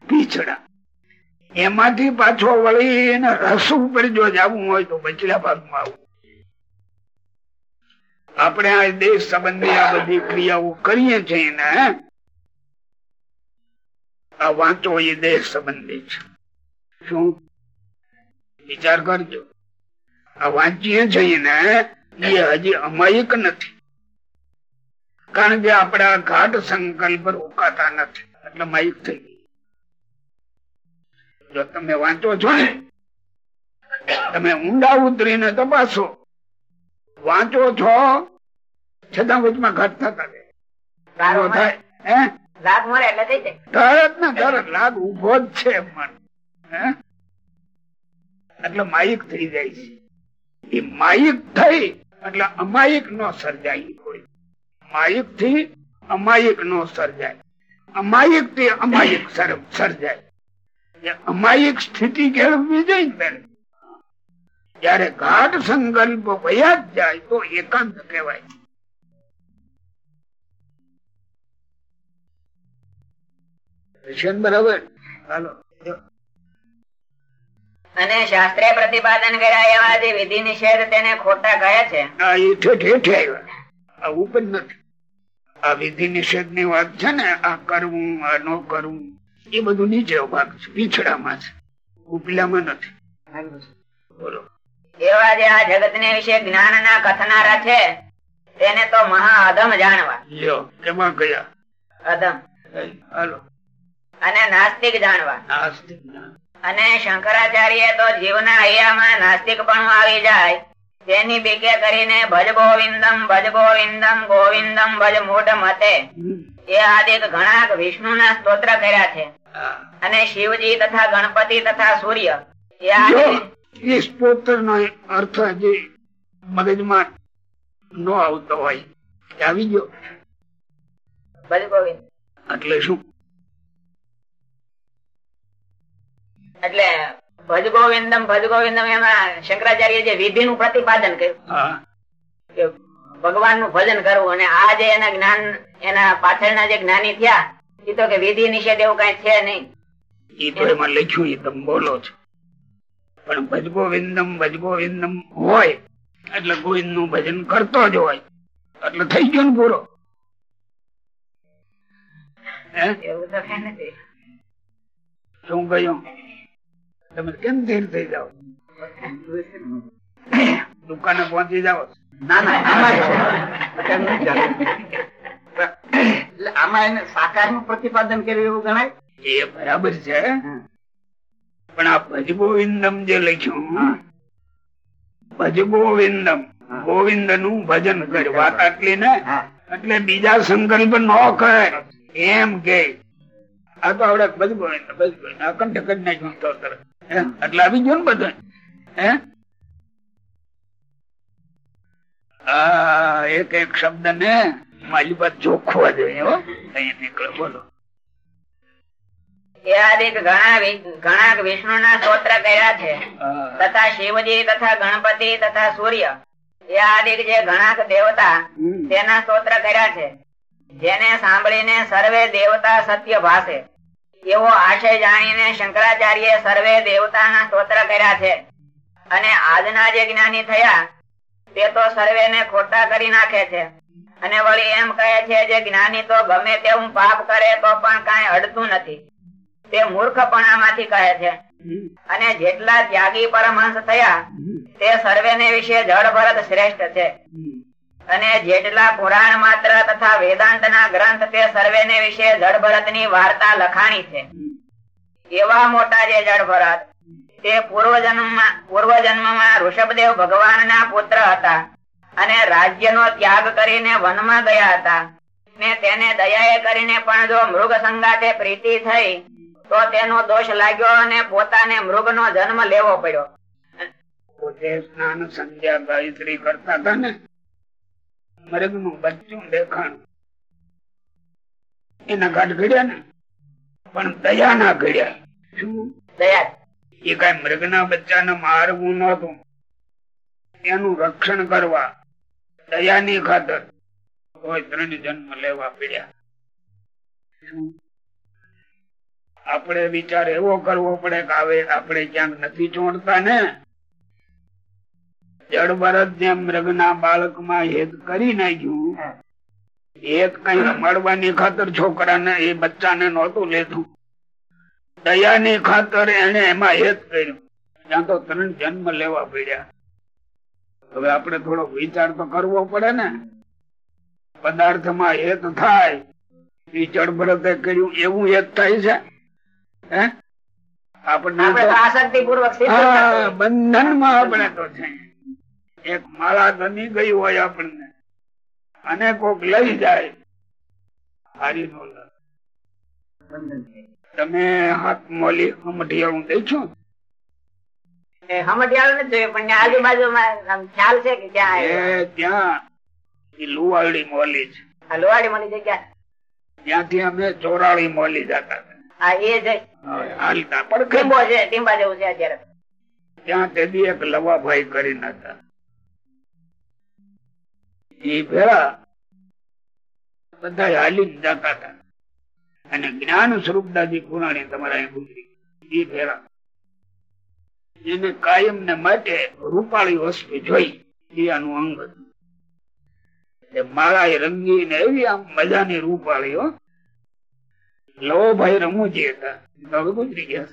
પીછડા. એમાંથી પાછો વળી એને રસ ઉપર જો જવું હોય તો બચલા ભાગમાં આવું. આપણે આ દેશ સંબંધી આ બધી ક્રિયાઓ કરીએ છીએ ને આ વાંચો એ દેશ સંબંધી છે. શું? વિચાર કરજો. આ વાંચીએ છીએ ને, એ હજી અમાયિક નથી. કારણ કે આપણા ઘાટ સંકલ્પ રોકાતા નથી. એટલે માયિક થઈ જો તમે વાંચો છો ને? તમે ઊંડા ઉતરીને તપાસો. વાંચો છો? છતાં વચમાં ઘટ થતા. થાય. હે? લાગ મળે એટલે થઈ જાય. તરત ને તરત લાગ ઊભો જ છે મન એટલે માયિક થઈ જાય છે. એ માયિક થઈ એટલે અમાયિક નો સર્જાય કોઈ. માયિકથી અમાયિક નો સર્જાય. અમાયિકથી અમાયિક સર- સર્જાય. અમાયિક સ્થિતિ કેળવવી જોઈએ જયારે ઘાટ સંકલ્પ વયા જ જાય તો એકાંત કહેવાય. બરાબર? હાલો. અને શાસ્ત્રે પ્રતિપાદન કર્યા એવા જે વિધિ નિષેધ તેને ખોટા કહે છે. ઉપર નથી. આ વિધિ નિષેધની વાત છે ને આ કરવું આ ન કરવું એ બધું નીચે ભાગ છે પીછડામાં છે ઉપલામાં નથી. બોલો. એવા જે આ જગત ને વિશે જ્ઞાન ના કથનારા છે તેને તો મહા અધમ જાણવા. લ્યો એમાં ગયા? અધમ. હાલો. અને નાસ્તિક જાણવા. નાસ્તિક અને શંકરાચાર્ય તો જીવના હૈયામાં નાસ્તિક પણ આવી જાય તેની બીકે કરીને ભજ ગોવિંદમ ભજ ગોવિંદમ ગોવિંદમ ભજ મૂઢ મતે. એ આદિક ઘણા વિષ્ણુ ના સ્તોત્ર કર્યા છે. અને શિવજી તથા ગણપતિ તથા સૂર્ય. એ સ્તોત્ર નો અર્થ જે મગજમાં ન આવતો હોય આવી ગયો. ભજ ગોવિંદ. એટલે શું? એટલે ભજ ગોવિંદમ ભજ ગોવિંદમ એમાં શંકરાચાર્ય જે વિધિ નું પ્રતિપાદન કર્યું. કે ભગવાનનું ભજન કરવું અને આ જે એના જ્ઞાન એના પાછળના જે જ્ઞાની થયા એ તો કે વિધિ નિષેધ એવું કઈ છે નહીં. એ તો એમાં લખ્યું એ તમે બોલો છો. પણ ભજ ગોવિંદમ ભજ ગોવિંદમ હોય એટલે ગોવિંદનું ભજન કરતો જ હોય. એટલે થઈ ગયો ને પૂરો. એવું તો કઈ નથી. શું કહ્યું? તમે કેમ ધીર થઈ જાઓ? દુકાને પહોંચી જાઓ. ના ના આમાં એને સાકારનું પ્રતિપાદન કર્યું એવું ગણાય? એ બરાબર છે. પણ આ ભજ ગોવિંદમ જે લખ્યું ભજ ગોવિંદમ ગોવિંદનું ભજન કર. વાત આટલી ને? એટલે બીજા સંકલ્પ ન કરે. એમ કે. આ તો આવડે ભજ ગોવિંદ ભજ ગોવિંદ આ કંઠ કરી નાખ્યું તો તરત. એટલે આવી ગયો ને બધું હે? આ એક એક શબ્દ ને મારી પાસે જોખવા જોઈએ અહીંયા નીકળે બોલો. ઘણા વિષ્ણુ ના સ્તોત્ર કર્યા છે. તથા શિવજી તથા ગણપતિ તથા સૂર્ય. એ આદિક જે ઘણા દેવતા તેના સ્તોત્ર કર્યા છે. જેને સાંભળીને સર્વે દેવતા સત્ય ભાસે. એવો આશય જાણીને શંકરાચાર્ય સર્વે દેવતાના સ્તોત્ર કર્યા છે અને આજના જે જ્ઞાની થયા, તે તો સર્વેને ખોટા કરી નાખે છે અને વળી એમ કહે છે, જે જ્ઞાની તો ગમે તેવું પાપ કરે, તો પણ કઈ અડતું નથી તે મૂર્ખપણામાંથી કહે છે અને જેટલા ત્યાગી પરમહંસ થયા. તે સર્વેને વિશે જળ ભરત શ્રેષ્ઠ છે. અને જેટલા પુરાણ માત્ર તથા વેદાંત ગ્રંથ તે સર્વેને વિશે જળ વાર્તા લખાણી છે. એવા મોટા જે જળ તે પૂર્વજન્મ, પૂર્વજન્મમાં ઋષભદેવ ભગવાન પુત્ર હતા અને રાજ્યનો ત્યાગ કરીને વનમાં ગયા હતા. ને તેને દયાએ કરીને પણ જો મૃગ સંગાતે પ્રીતિ થઈ, તો તેનો દોષ લાગ્યો અને પોતાને મૃગ જન્મ લેવો પડ્યો. પોતે સ્નાન સંધ્યા ગાયત્રી કરતા હતા ને? મૃગનું બચ્ચું દેખાણું એના ઘાટ ઘડ્યા ને પણ દયા ના ઘડ્યા. શું? દયા. એ કઈ મૃગ ના બચ્ચાને મારવું નતું એનું રક્ષણ કરવા દયાની ખાતર કોઈ ત્રણ જન્મ લેવા પડ્યા? આપણે વિચાર એવો કરવો પડે કે આવે આપણે ક્યાંક નથી ચોંટતા ને જળ ભરત જેમ મૃગ ના બાળકમાં હેત કરી નાખ્યું હેત કઈ મળવાની ખાતર છોકરાને એ બચ્ચાને નહોતું લેતું. દયાની ખાતર એને એમાં હેત કર્યું. ત્યાં તો ત્રણ જન્મ લેવા પડ્યા. હવે આપણે થોડો વિચાર તો કરવો પડે ને. પદાર્થમાં હેત થાય. એ જળભરતે કર્યું એવું હેત થાય છે. હે? આપણને હા, બંધનમાં આપણે તો છે. એક માળા ગમી ગઈ હોય આપણને. અને કોક લઈ જાય. હારી નો તમે હાથ મોલી નથી પણ આજુબાજુમાં આમ ખ્યાલ છે કે ક્યાં ત્યાં. લુવાડી મોલી છે. આ લોહાડી મળી જગ્યા? ત્યાંથી અમે ચોરાળી મોલી જતા છે છે ત્યાં તેથી એક લવાભાઈ કરીને હતા. એ એ માટે રૂપાળી વસ્તુ જોઈ. એ અંગ હતું. માળા રંગી ને એવી આમ મજાની રૂપાળી હો. લો ભાઈ રમૂજી હતા. ગુજરી ગયા.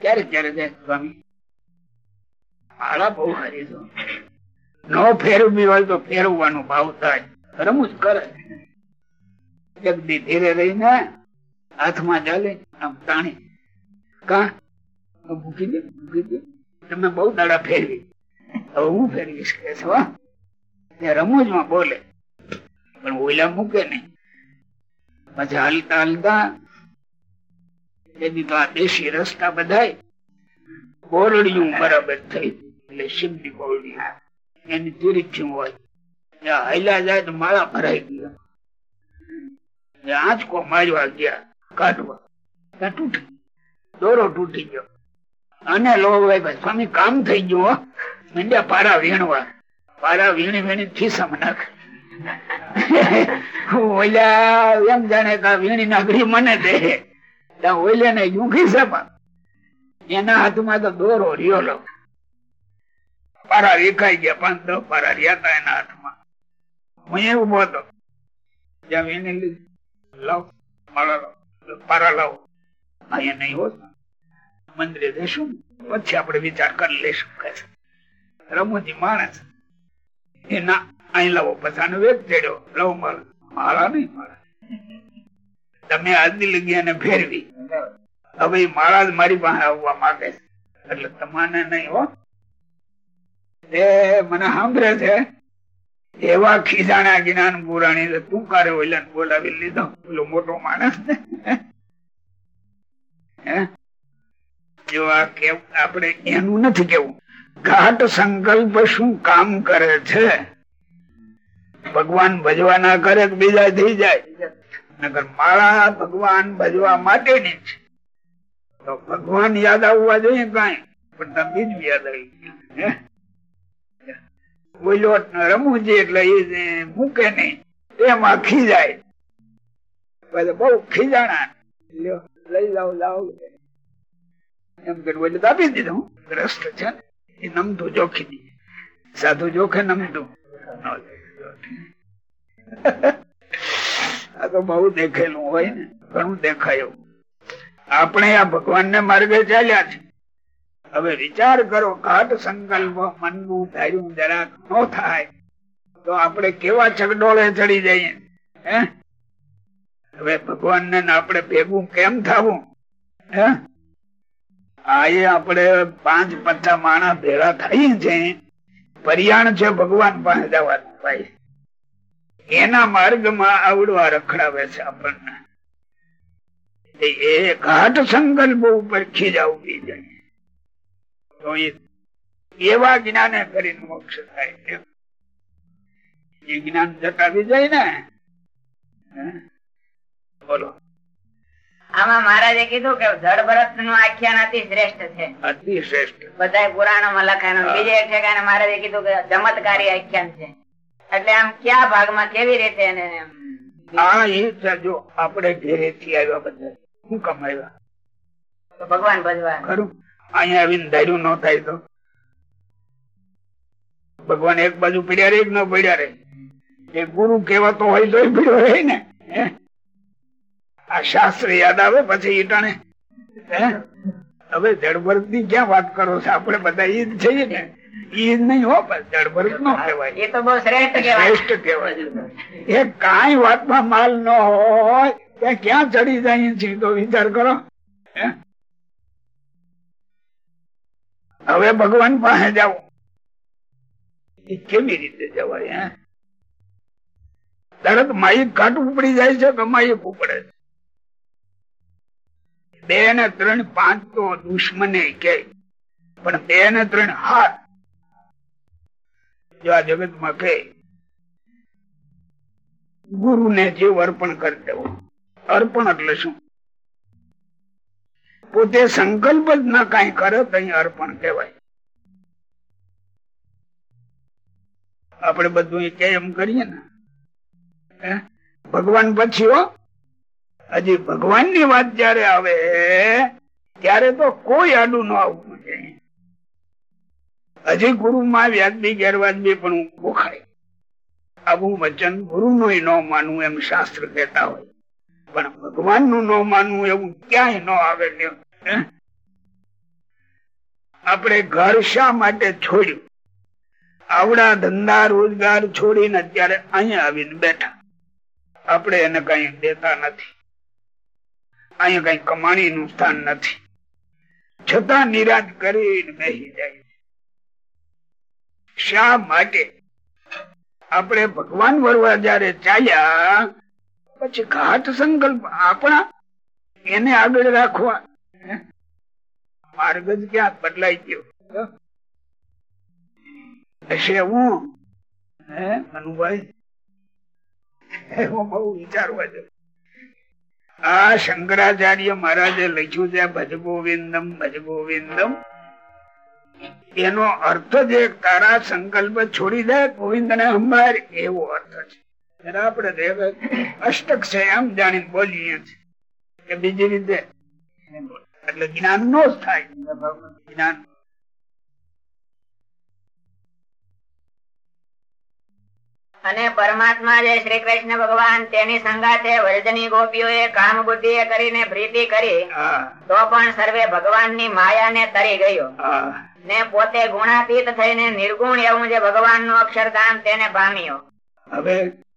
ક્યારેક ક્યારેક સ્વામી? માળા બહુ હારી છો. નો ફેરવી હોય તો ફેરવવાનો ભાવ થાય. રમૂજ કરે. એક દી ધીરે રહીને હાથમાં ચાલે, આમ તાણી. કા? મૂકી દે મૂકી દે. તમે બહુ દાડા ફેરવી. હવે હું ફેરવીશ કે છો? રમૂજમાં બોલે. પણ ઓલા મૂકે નહીં. પછી હાલતા હાલતા એની તો દેશી રસ્તા બધાય. બોરડિયું બરાબર થઈ એટલે શિવની બોરડી એની તીરીખ્યું હોય. હૈલા જાય તો માળા ભરાઈ ગયા. આંચકો મારવા ગયા, કાઢવા. તૂટી દોરો તૂટી ગયો. અને લો સ્વામી, કામ થઈ ગયું, હો. મીંડ્યા પારા વીણવા. પારા વીણી વીણી ખિસ્સામાં નાખે ઓલા એમ જાણે કે વીણી નાગરી મને દે. ઓલે ને યુ ખિસ્સામાં એના હાથમાં તો દોરો રહ્યો લો. પારા વિખાઈ ગયા, પાંચ દસ પારા રહ્યા હતા એના હાથમાં. હું એ ઊભો હતો લીધી, લાવ પારા લાવો. અહીંયા નહીં હોત મંદિરે જશું પછી આપણે વિચાર કરી લેશું કે. રમૂજી માણસ ના, અહીં લાવો. આને વેગ ચડ્યો, લવ મારા માળા નહીં મારા તમે આજની લગી એને ફેરવી. હવે માળા જ મારી પાસે આવવા માંગે એટલે તમારે નહીં હો તે મને સાંભળે છે. એવા ખીજાણા જ્ઞાન પુરાણી તું કારે ઓલા બોલાવી લીધો? પેલો મોટો માણસ? જો આ કેવું, આપણે એનું નથી કેવું. ઘાટ સંકલ્પ શું કામ કરે છે? ભગવાન ભજવા ના કરે બીજા થઈ જાય? નગર માળા ભગવાન ભજવા માટેની છે. તો ભગવાન યાદ આવવા જોઈએ કઈ. પણ તમે બીજું યાદ આવી ગયું રમવું બોલ્યો, રમુજી એટલે એ મૂકે નહીં એમાં ખીજાય. પછી બહુ ખીજાણા. લઈ જાઓ લાવો. એમ કરી બોલે તો આપી દીધું. ગ્રસ્ત છે એ નમતું જોખી દીધું સાધુ જોખે નમતું (laughs) આ તો બહુ દેખેલું હોય ને, ઘણું દેખાયું. આપણે આ ભગવાન ને માર્ગે ચાલ્યા છે. હવે વિચાર કરો, ઘાટ સંકલ્પ મનનું ધાર્યું જરાક ન થાય, તો આપણે કેવા છગડોળે ચડી જઈએ? હે? હવે ભગવાન ને આપણે ભેગું કેમ થવું? હે? આ આપણે પાંચ પત્તા માણસ ભેળા થઈ છે. પર્યાણ છે ભગવાન પાસે જવાનું ભાઈ. એના માર્ગમાં આવડવા રખડાવે છે આપણને. એ ઘાટ સંકલ્પ ઉપર ખીજાવવી જાય તો એ એવા જ્ઞાને કરીને મોક્ષ થાય. એ જ્ઞાન જટાવી જાય ને. બોલો. આમાં મહારાજે કીધું કે જળ ભરતનું આખ્યાન અતિ શ્રેષ્ઠ છે. અતિ શ્રેષ્ઠ. બધા પુરાણો માં લખાયેલું બીજે ઠેકાણે મહારાજે કીધું કે ચમત્કારી આખ્યાન છે. એટલે આમ ક્યાં ભાગમાં કેવી રીતે એને આ એ જો આપણે ઘેરે થી આવ્યા બધા શું કમાવ્યા ભગવાન ભજવા. ખરું. અહીંયા આવીને ધાર્યું ન થાય તો. ભગવાન એક બાજુ પીડ્યા રે ન પીડ્યા રે. એ ગુરુ કેવાતો હોય તો પીડ્યો રહે ને. આ શાસ્ત્ર યાદ આવે પછી ઈટાણે. હવે જડભરતની ક્યાં વાત કરો છો? આપણે બધા ઈ જ છીએ ને. ઈ જ નહીં હો બસ જડભરત નો કહેવાય. એ તો બહુ શ્રેષ્ઠ કહેવાય. શ્રેષ્ઠ કહેવાય. એ કાંઈ વાતમાં માલ ન હોય ત્યાં ક્યાં ચડી જાય છે તો વિચાર કરો. હે? હવે ભગવાન પાસે જાવ કેવી રીતે જવાય તરત માઇક ઘાટ ઉપડી જાય છે કે માઇક ઉપડે છે? બે ને ત્રણ પાંચ તો દુશ્મને કે પણ બે ને ત્રણ હાથ જો આ જગતમાં કે ગુરુ ને જીવ અર્પણ કરી દેવો. અર્પણ એટલે શું? પોતે સંકલ્પ જ ના કઈ કરે તો અર્પણ કહેવાય. આપણે બધું એ કે એમ કરીએ ને ભગવાન પછી હજી ભગવાનની વાત જયારે આવે, ત્યારે તો કોઈ આડું ન આવવું જોઈએ હજી ગુરુ માં વ્યાજબી ગેરવાજબી પણ ગોખાય આવું વચન ગુરુ નું ન માનવું એમ શાસ્ત્ર કહેતા હોય. પણ ભગવાનનું ન માનવું એવું ક્યાંય ન આવે આપણે ઘર શા માટે છોડ્યું? આવડા ધંધા રોજગાર છોડીને અત્યારે અહીંયા આવીને બેઠા. આપણે એને કઈ દેતા નથી. અહીંયા કઈ કમાણી નું સ્થાન નથી. છતાં નિરાશ કરીને બેસી જાય શા માટે? આપણે ભગવાન વરવા જયારે ચાલ્યા પછી ઘાટ સંકલ્પ આપણા એને આગળ રાખવા. માર્ગ જ ક્યાં બદલાઈ ગયો? હશે હું. હે મનુભાઈ બહુ વિચારવા છે આ શંકરાચાર્ય મહારાજે લખ્યું છે ભજ ગોવિંદમ ભજ ગોવિંદમ એનો અર્થ જે તારા સંકલ્પ છોડી દે ગોવિંદ ને હંભાર એવો અર્થ છે. ત્યારે આપણે અષ્ટક છે એમ જાણીને બોલીએ છીએ. કે બીજી રીતે એટલે જ્ઞાન નો જ થાય. જ્ઞાન. અને પરમાત્મા જે શ્રી કૃષ્ણ ભગવાન તેની સંગાતે વર્જની ગોપીઓએ કામ બુદ્ધિ કરીને પ્રીતિ કરી તો પણ સર્વે ભગવાનની માયા ને તરી ગયો. ને પોતે ગુણાતીત થઈને નિર્ગુણ એવું જે ભગવાનનું અક્ષરધામ તેને પામ્યો. હવે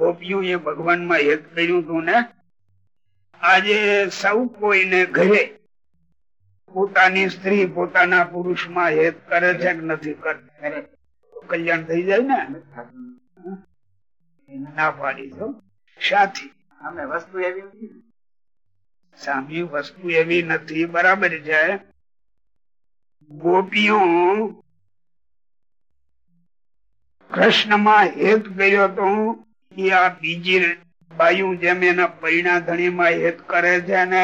ગોપીઓ એ ભગવાનમાં હેત કર્યું હતું ને આજે સૌ કોઈને ઘરે પોતાની સ્ત્રી પોતાના પુરુષમાં હેત કરે છે કે નથી કરતી કલ્યાણ થઈ જાય ને? ના પાડી તો સાથી અમે વસ્તુ એવી નથી. સામી વસ્તુ એવી નથી. બરાબર છે. ગોપીઓ કૃષ્ણમાં હેત ગયો તો એ આ બીજી બાયુ જેમ એના પૈણા ધણી માં હેત કરે છે ને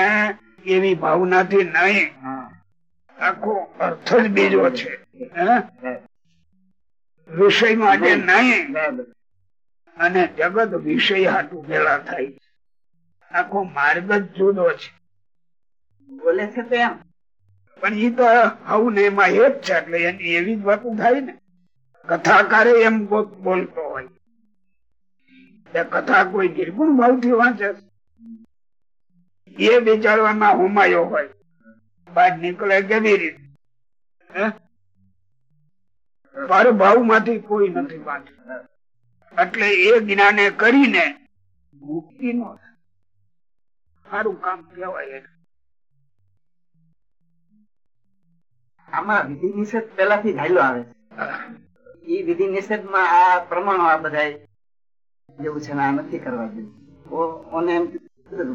એવી ભાવનાથી નહીં. આખો અર્થ જ બીજો છે. વિષય વિષયમાં જે નહીં. અને જગત વિષય હાટું ભેળા થાય છે. આખો માર્ગ જ જુદો છે. બોલે છે તો પણ એ તો આવું ને એમાં એ જ છે એટલે એની એવી જ વાતો થાય ને. કથાકારે એમ બોલતો હોય. એ કથા કોઈ નિર્ગુણ ભાવથી વાંચે એ વિચારવામાં હુમાયો હોય. બહાર નીકળે કેવી રીતે? પર ભાવમાંથી કોઈ નથી વાંચતું એટલે એ જ્ઞાને કરીને મુક્તિ નો સારું કામ કહેવાય આમાં વિધિ નિષેધ પેલાથી ઘાયલો આવે છે. એ વિધિ નિષેધમાં આ પ્રમાણો આ બધા જેવું છે આ નથી કરવા ઓ- એમ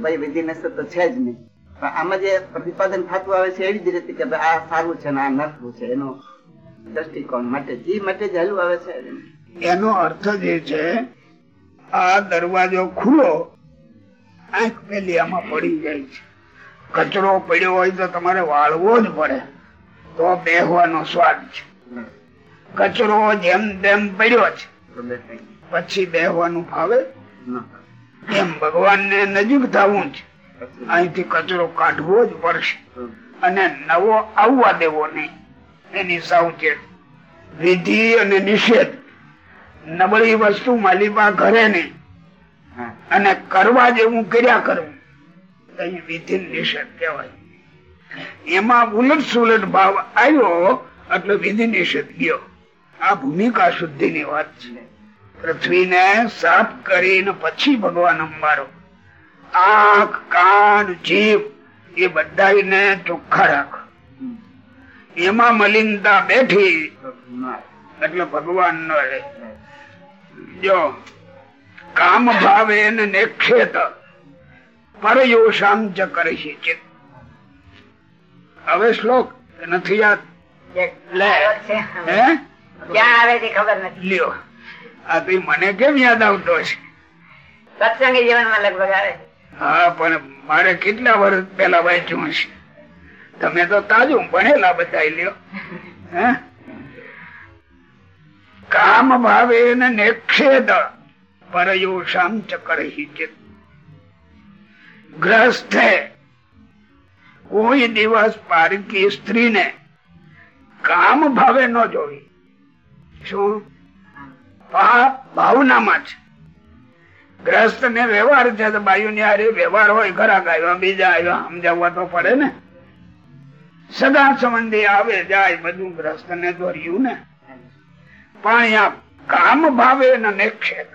ભાઈ વિધિ તો છે જ નહીં. પણ આમાં જે પ્રતિપાદન થતું આવે છે એવી જ રીતે કે ભાઈ આ સારું છે ને આ નરકું છે એનો દ્રષ્ટિકોણ માટે જે માટે જ હાલ્યું આવે છે. એનો અર્થ જે છે આ દરવાજો ખુલ્લો આંખ પેલી આમાં પડી જાય છે. કચરો પડ્યો હોય તો તમારે વાળવો જ પડે. તો બેહવાનો સ્વાદ છે. કચરો જેમ તેમ પડ્યો છે. પછી બેહવાનું ફાવે એમ ભગવાન ને નજીક થવું જ. અહીંથી કચરો કાઢવો જ પડશે. અને નવો આવવા દેવો નહીં. એની સાવચેત, વિધિ અને નિષેધ. નબળી વસ્તુ માલિકા ઘરે નહીં. અને કરવા જેવું કર્યા કરવું. વિધિ નિષેધ કહેવાય. એમાં ઉલટ સુલટ ભાવ આવ્યો, એટલે વિધિ નિષેધ ગયો. આ ભૂમિકા શુદ્ધિ ની વાત છે. પૃથ્વીને સાફ કરીને પછી ભગવાન અંબારો. આંખ કાન જીભ એ બધાને ચોખ્ખા રાખો. એમાં મલિનતા બેઠી એટલે ભગવાન ન રહે. જો કામ ભાવે ને નેક્ષેત પરયોષામ ચ છે હવે શ્લોક નથી યાદ? લે. હે? ક્યાં આવે ખબર નથી. લ્યો. આ તો મને કેમ યાદ આવતો છે સત્સંગી જીવનમાં લગભગ આવે હા પણ મારે કેટલા વર્ષ પેલા વાંચ્યું છે તમે તો તાજું ભણેલા બધા લ્યો. હે? કામ ભાવે ને નેક્ષેદ પરયોષામ ચ કરહી ચિત ગ્રસ્તે કોઈ દિવસ પારકી સ્ત્રીને કામ ભાવે ન જોવી. શું? આ ભાવનામાં છે ગ્રસ્ત ને વ્યવહાર છે તો બાયુની હારે વ્યવહાર હોય ઘરાક આવ્યા, બીજા આવ્યા, સમજાવવા તો પડે ને. સદા સંબંધી આવે, જાય, બધું ગ્રસ્ત ને દોર્યું ને. પણ અહીંયા કામ ભાવે નિક્ષેપ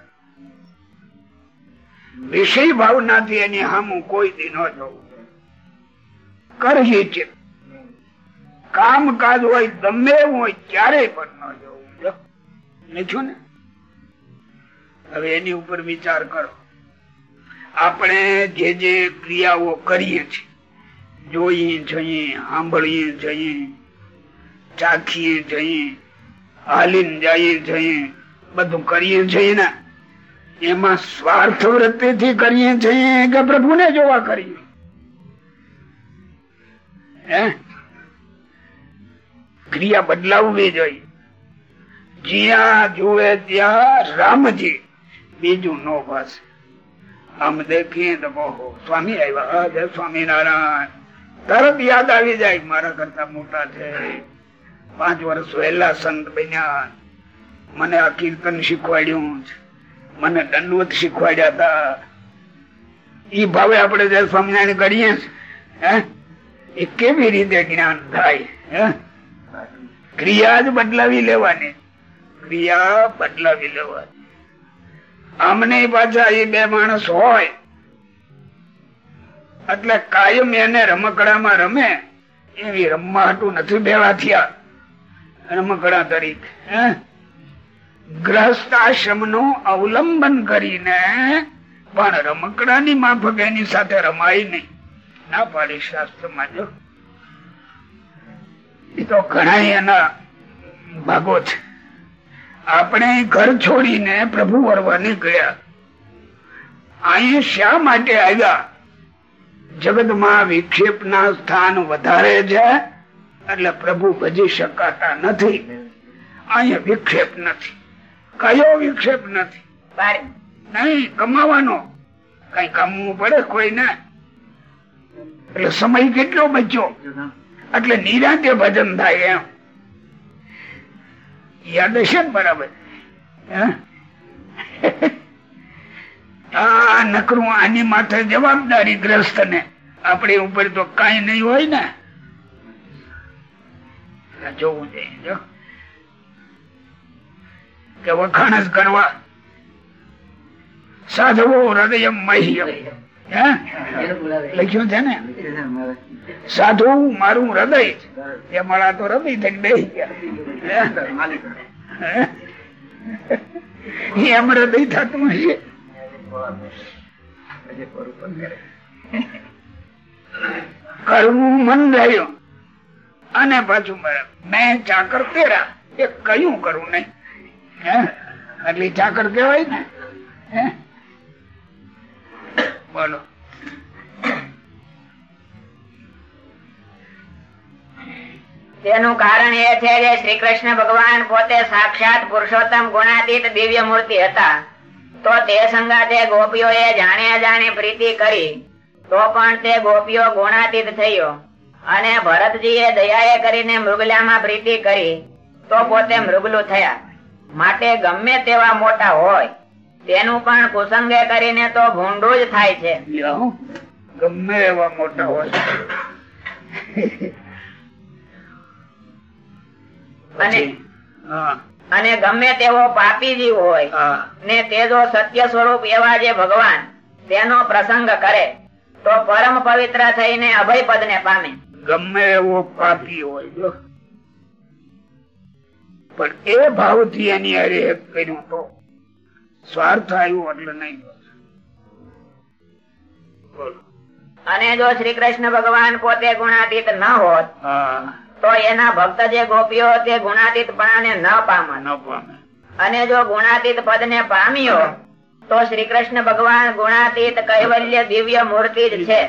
વિષય ભાવનાથી એની હામું કોઈ દી ન જવું. કરહી ચિત કામકાજ હોય, ગમે એવું હોય, ક્યારેય પણ ન જવું. લીધું ને? હવે એની ઉપર વિચાર કરો. આપણે જે જે ક્રિયાઓ કરીએ છીએ, જોઈએ જઈએ, સાંભળીએ જઈએ, ચાખીએ જઈએ, હાલીને જઈએ જઈએ, બધું કરીએ છીએ ને, એમાં સ્વાર્થ વૃત્તિ થી કરીએ છીએ કે પ્રભુને જોવા કરીએ? હે? ક્રિયા બદલાવવી જોઈએ. જ્યાં જુએ ત્યાં રામજી બીજું નો બસ. આમ દેખીએ તો બહુ સ્વામી આવ્યા. જય સ્વામિનારાયણ. તરત યાદ આવી જાય મારા કરતા મોટા છે. પાંચ વર્ષ વહેલા સંત બન્યા. મને આ કીર્તન શીખવાડ્યું મને દંડવત શીખવાડ્યા હતા. ઈ ભાવે આપણે જય સ્વામિનારાયણ કરીએ હે? એ કેવી રીતે જ્ઞાન થાય ક્રિયા જ બદલાવી લેવાની. ક્રિયા બદલાવી લેવાની. આમને પાછા એ બે માણસ હોય, એટલે કાયમ એને રમકડામાં રમે, એવી રમવા હાટું નથી ભેળા થયા રમકડા તરીકે? ગ્રહસ્થ આશ્રમનું અવલંબન કરીને પણ રમકડાની માફક એની સાથે રમાય નહીં. ના પાડી શાસ્ત્રમાં, જો. એ તો ઘણા એના ભાગો છે. આપણે ઘર છોડીને પ્રભુ વરવા ગયા. અહીં શા માટે આવ્યા? જગતમાં વિક્ષેપ ના સ્થાન વધારે છે એટલે પ્રભુ ભજી શકાતા નથી. અહીંયા વિક્ષેપ નથી. કયો વિક્ષેપ નથી? નહીં નહીં કમાવાનો. કઈ કમવું પડે કોઈને? એટલે સમય કેટલો બચ્યો? એટલે નિરાંતે ભજન થાય એમ. યાદ હશે ને બરાબર? આ નકરું આની માથે જવાબદારી ગ્રસ્ત ને આપણી ઉપર તો કઈ નહીં હોય ને. જોવું જોઈએ જો. કે વખાણ જ કરવા. સાધવો હૃદય મહ્યમ. હે લખ્યું છે ને? સાધુ મારું હૃદય. એ મળા તો હૃદય થઈ? હે? એમ હૃદય થતું હશે. કરવું મન રહ્યું. અને પાછું મેં ચાકર તેરા એ કયું કરું નહીં? એટલે ચાકર કેવાય ને? હે? બોલો તેનું કારણ એ છે કે શ્રી કૃષ્ણ ભગવાન પોતે સાક્ષાત પુરુષોત્તમ ગુણાતીત દિવ્ય મૂર્તિ હતા. તો તે સંગાતે ગોપીઓએ જાણે અજાણે પ્રીતિ કરી, તો પણ તે ગોપીઓ ગુણાતીત થયો. અને ભરતજી એ દયાએ કરીને મૃગલામાં પ્રીતિ કરી, તો પોતે મૃગલું થયા. માટે ગમે તેવા મોટા હોય તેનું પણ કુસંગે કરીને તો ભૂંડું જ થાય છે. ગમે એવા મોટા હોય. અને અને ગમે તેવો પાપી જીવ હોય ને તે જો સત્ય સ્વરૂપ એવા જે ભગવાન તેનો પ્રસંગ કરે તો પરમ પવિત્ર થઈને અભય પદ ને પામે. ગમે એવો પાપી હોય પણ એ ભાવથી એની હારે કર્યું તો સ્વાર્થ આવ્યો એટલે નહીં. અને જો શ્રી કૃષ્ણ ભગવાન પોતે ગુણાતીત ન હોત તો એના ભક્ત જે ગોપીઓ તે ગુણાતીત ને ન પામે. અને જો ગુણાતીત પદ ને પામ્યો તો શ્રી કૃષ્ણ ભગવાન ગુણાતીત કૈવલ્ય દિવ્ય મૂર્તિ જ છે.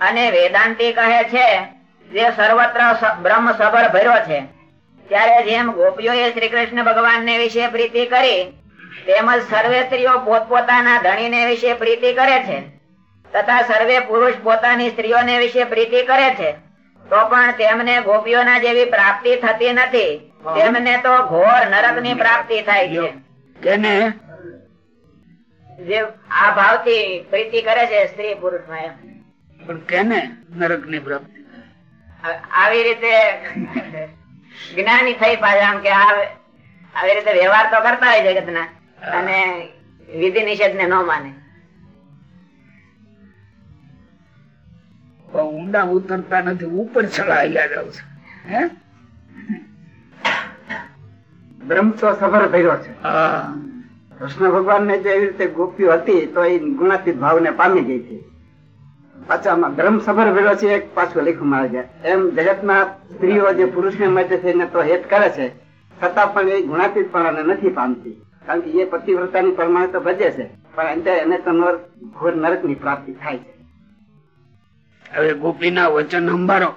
અને વેદાંતિ કહે છે જે સર્વત્ર બ્રહ્મ સભર ભર્યો છે. ત્યારે જેમ ગોપીઓએ શ્રી કૃષ્ણ ભગવાન ને વિશે પ્રીતિ કરી તેમજ સર્વે સ્ત્રીઓ પોતપોતાના ધણીને વિશે પ્રીતિ કરે છે તથા સર્વે પુરુષ પોતાની સ્ત્રીઓને વિશે પ્રીતિ કરે છે. તો પણ તેમને ગોપીઓના જેવી પ્રાપ્તિ થતી નથી. તેમને તો ઘોર નરકની પ્રાપ્તિ થાય છે. કેને? જે આ ભાવથી પ્રીતિ કરે છે સ્ત્રી પુરુષ પણ કેને નરકની પ્રાપ્તિ આવી રીતે (laughs) જ્ઞાની થઈ પાછા આમ કે આવી રીતે વ્યવહાર તો કરતા હોય જગત ના અને વિધિ નિષેધ ને ન માને ઊંડા ઉતરતા નથી ઉપર ચલાયેલા જાવ છે હે? બ્રહ્મ તો સફર ભર્યો છે. કૃષ્ણ ભગવાન ને જેવી રીતે ગોપીઓ હતી તો એ ગુણાતીત ભાવ ને પામી ગઈ હતી. પાછા બ્રહ્મ સફર ભર્યો છે એક પાછું લેખું મારે છે એમ માં સ્ત્રીઓ જે પુરુષ ને માટે થઈને તો હેત કરે છે છતાં પણ એ ગુણાતીત પણ નથી પામતી. કારણ કે એ પતિવ્રતાની પ્રમાણે તો ભજે છે. પણ અંતે એને તો ઘોર નરકની પ્રાપ્તિ થાય છે. હવે ગોપીના વચન સંભાળો.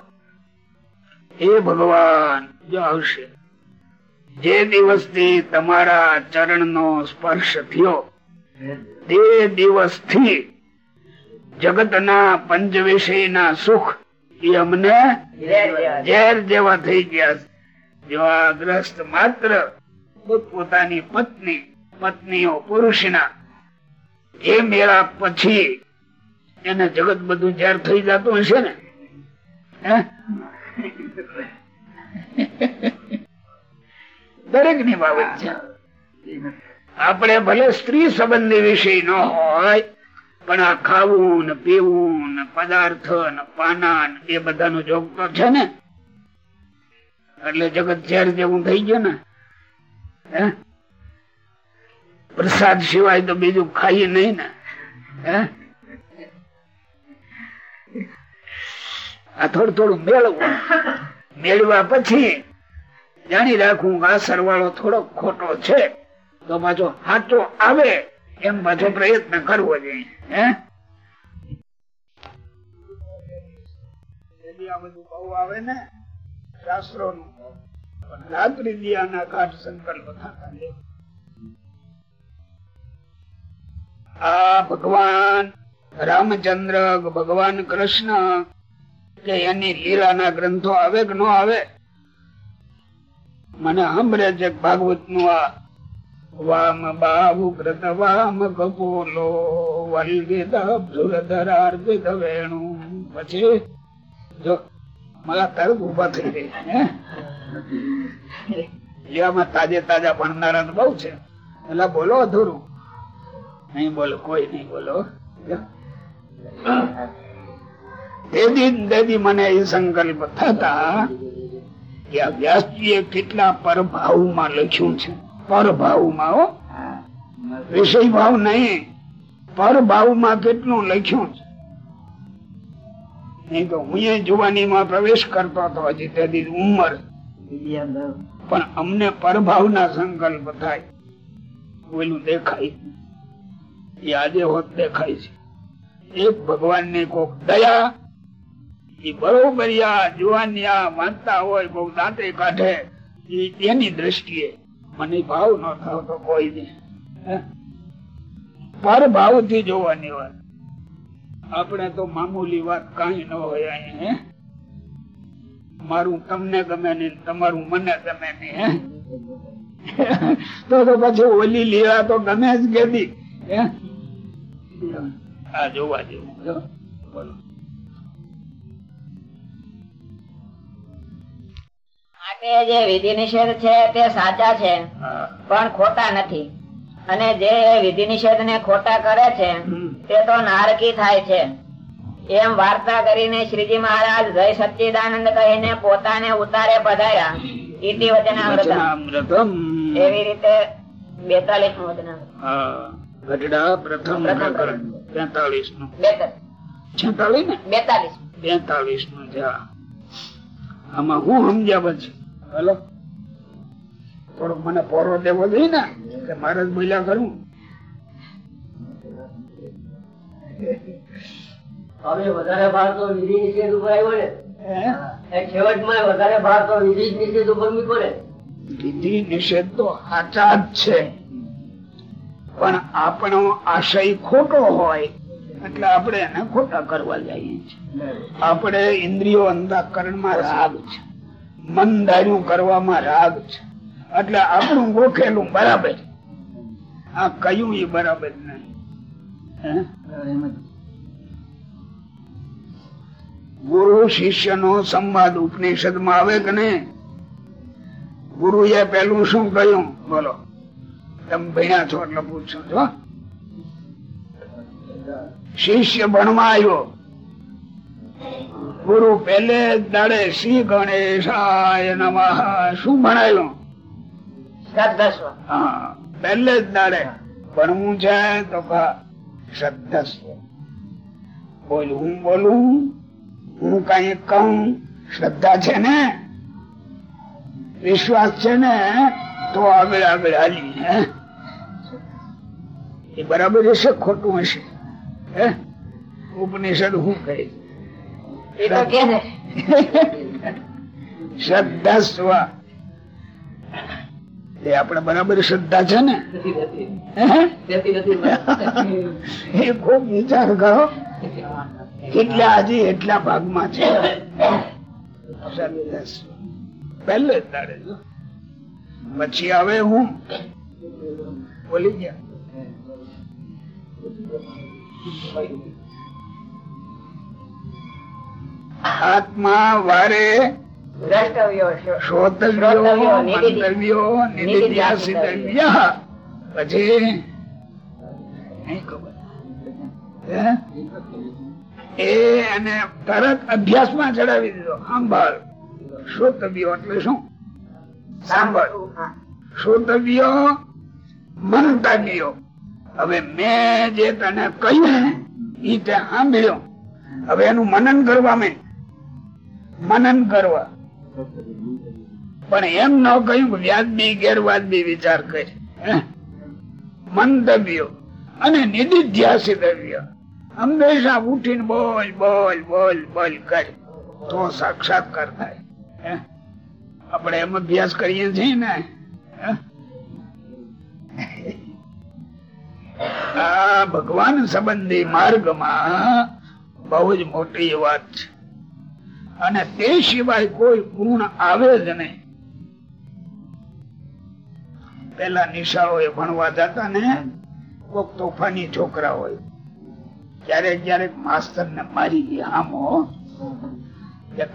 હે ભગવાન જો આવશે. જે દિવસથી તમારા ચરણનો સ્પર્શ થયો તે દિવસથી જગતના પંચ વિષયના સુખ એ અમને ઝેર જેવા થઈ ગયા છે. જો આ ગ્રસ્ત માત્ર પોતપોતાની પત્ની પત્નીઓ, પુરુષના. એ મેળા પછી એને જગત બધું ઝેર થઈ જતું હશે ને? દરેકની બાબત છે. આપણે ભલે સ્ત્રી સંબંધી વિષય ન હોય, પણ આ ખાવું ને પીવું ને પદાર્થ ને પાના એ બધાનો જોગ તો છે ને? એટલે જગત ઝેર જેવું થઈ ગયું ને? પ્રસાદ સિવાય તો બીજું ખાઈએ નહીં ને. આ થોડું થોડું મેળવવું મેળવા પછી જાણી રાખવું આ સરવાળો થોડો ખોટો છે. તો પાછો સાચો આવે એમ પાછો પ્રયત્ન કરવો જોઈએ. હે? આ બધું બહુ આવે ને. શાસ્ત્રો નું ભગવાન રામચંદ્ર, ભગવાન કૃષ્ણ, કે એની લીલાના ગ્રંથો આવે કે ન આવે? મને સાંભળે છે ભાગવતનું આ વામ બાહુ કૃત વામ કપોલો વલ્ગીધરાર્પિત વેણુ. પછી જો મારા તરત ઊભા થઈ ગઈ એવામાં તાજે તાજા ભણનારા બહુ છે. એટલે બોલો અધૂરું. નહીં બોલો કોઈ નહીં બોલો. દેદી દેદી મને એ સંકલ્પ થતા કે વ્યાસજીએ કેટલા પરભાવમાં લખ્યું છે. પરભાવમાં હો? વિષય ભાવ નહીં. પરભાવમાં કેટલું લખ્યું છે. નહીં તો હું જુવાનીમાં પ્રવેશ કરતો હતો હજી તેથી ઉંમર. પણ અમને પરભાવના સંકલ્પ થાય. ઓલું દેખાય. એ આજે હોત દેખાય છે. એક ભગવાનની કોક દયા, એ બરોબર જુવાનિયા વાંચતા હોય કોક દાંતે કાઢે એની દ્રષ્ટિએ મને ભાવ ન થતો કોઈ પર ભાવથી જોવાની વાત. આપણે તો મામૂલી વાત કઈ ન હોય અહીં હે? મારું તમને ગમે નહીં તમારું મને ગમે નહીં હે? તો તો પછી ઓલી લેવા તો ગમે જ કેદી આ જોવા જેવું બોલો. માટે જે વિધિ નિષેધ છે તે સાચા છે પણ ખોટા નથી. અને જે વિધિ નિષેધ ને ખોટા કરે છે. તે તો નારકી થાય છે. એમ વાર્તા કરીને શ્રીજી મહારાજ જય સચ્ચિદાનંદ કહીને પોતાને ઉતારે પધાર્યા. ઇતિ વચનામૃતમ. એવી રીતે બેતાલીસનું વચનામૃત. હા. ગઢડા પ્રથમ પ્રથમ પ્રકરણ. તેતાલીસનું બેતાલીસ. છેતાલીસ ને? બેતાલીસ. બેતાલીસનું છે આમાં હું સમજ્યા પછી? હલો? થોડોક મને પોરો દેવો જોઈએ ને કે મારે જ બોલ્યા કરું? હવે વધારે ભાર તો વિધિ નિષેધ ઉપર આવ્યો ને. છેવટમાં વધારે ભાર તો વિધિ નિષેધ ઉપર મૂક્યો ને. વિધિ નિષેધ તો સાચા જ છે. પણ આપણો આશય ખોટો હોય એટલે આપણે એને ખોટા કરવા જઈએ છીએ. આપણે ઇન્દ્રિયો અંધાકરણમાં રાગ છે. મન ધાર્યું કરવામાં રાગ છે. એટલે આપણું ગોખેલું બરાબર આ કયું એ બરાબર નહીં? ગુરુ શિષ્ય નો સંવાદ ઉપનિષદમાં આવે કે નહીં? ગુરુ એ પેલું શું કહ્યું? બોલો. તમે ભણ્યા છો એટલે પૂછો છો શિષ્ય ભણવા આવ્યો. ગુરુ પેલે દાડે શ્રી ગણેશાય નમઃ. શું ભણાયું? હા પેલે જ દાડે ભણવું છે તો બોલ હું બોલું? હું કઈ કહું? શ્રદ્ધા છે ને? વિશ્વાસ છે ને? તો આગળ આગળ હાલી હે? એ બરાબર હશે ખોટું હશે હે? ઉપનિષદ હું કહે? શ્રદ્ધા સ્વ. એ આપણે બરાબર શ્રદ્ધા છે ને? એ ખૂબ વિચાર કરો. કેટલા હજી એટલા ભાગમાં છે. પહેલે દાડે પછી આવે હું? બોલી ગયા. આત્મા વારે. શ્રોતવ્યો. મંતવ્યો, નિધિધ્યાસિતવ્ય. પછી? નહીં ખબર. હે? એ અને તરત અભ્યાસમાં ચડાવી દીધો. સાંભળ. શ્રોતવ્યો એટલે શું? સાંભળ. શ્રોતવ્યો મંતવ્યો. હવે મેં જે તને કહ્યું એ તે સાંભળ્યો. હવે એનું મનન કરવા મેં. મનન કરવા. પણ એમ ન કહ્યું વ્યાજબી ગેરવાજબી વિચાર કરી? મંતવ્યો. અને નિધિધ્યાસી દ્રવ્ય હંમેશા ઉઠીને બોલ બોલ બોલ બોલ કર. તો સાક્ષાત્કાર થાય? આપણે એમ અભ્યાસ કરીએ છીએ ને? આ ભગવાન સંબંધી માર્ગમાં બહુ જ મોટી વાત છે. અને તે સિવાય કોઈ ગુણ આવે જ નહીં. પેલા નિશાળો ભણવા જતા ને, કોક તોફાની છોકરા હોય. ક્યારેક ક્યારેક માસ્તર ને મારી ગઈ આમો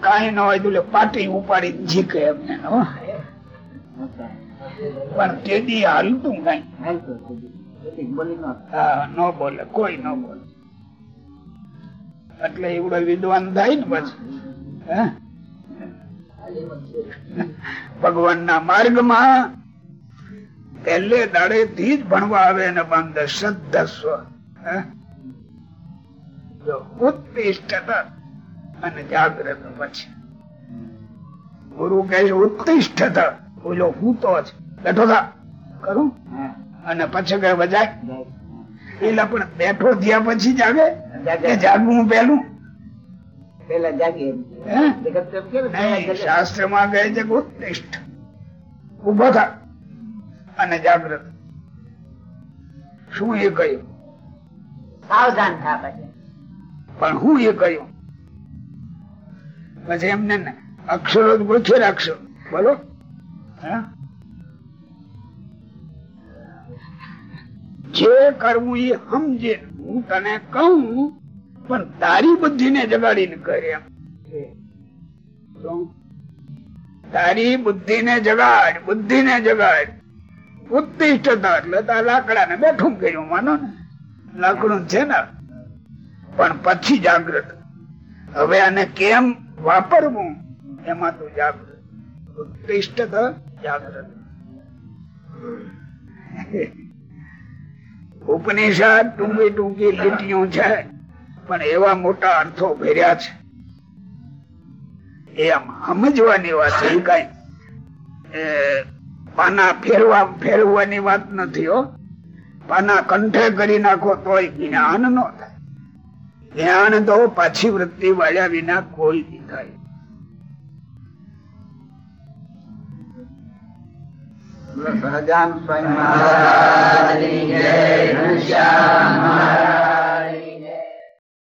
કાંઈ ન હોય તો પાટી ઉપાડી જીકે એમને પણ તેદી હાલતું કઈ. ન ન એટલે એવડો વિદ્વાન થાય ને પછી, હે? ભગવાનના માર્ગમાં પહેલે દાડે થી જ ભણવા આવે ને બંધ શ્રદ્ધસ્વ ઉત્તિષ્ઠત અને જાગ્રત પછી. ગુરુ કહે છે ઉત્તિષ્ઠત ઓલો હું તો જ. બેઠો થા. કરું? અને પછી કઈ એટલે પણ બેઠો થયા પછી જાગે. કે જાગવું પેલું જાગે. શાસ્ત્રમાં કહે છે ઉત્તિષ્ઠ ઊભો થા. અને જાગ્રત. શું એ કહ્યું? સાવધાન થા પછી. પણ હું એ કહ્યું? પછી એમને અક્ષરો ગોઠવી રાખશો. બોલો. જે કરવું એ સમજે, હું તને કહું, પણ તારી બુદ્ધિ ને જગાડીને કરે તારી બુદ્ધિ ને જગાડ બુદ્ધિ ને જગાડ. ઉત્તિષ્ઠતા એટલે લાકડા ને બેઠું કર્યું, માનો ને. લાકડું છે ને? પણ પછી જાગૃત. હવે આને કેમ વાપરવું, એમાં તું જાગૃત. ઉત્તિષ્ઠત જાગૃત. ઉપનિષદ ટૂંકી ટૂંકી લીટીઓ છે, પણ એવા મોટા અર્થો ભર્યા છે. એ આમ સમજવાની વાત છે કઈ પાના ફેરવા ફેરવવાની વાત નથી હો. પાના કંઠે કરી નાખો તોય જ્ઞાન નો થાય. જ્ઞાન તો પાછી વૃત્તિ વાળ્યા વિના કોઈ દી થાય સહજાન સ્વામી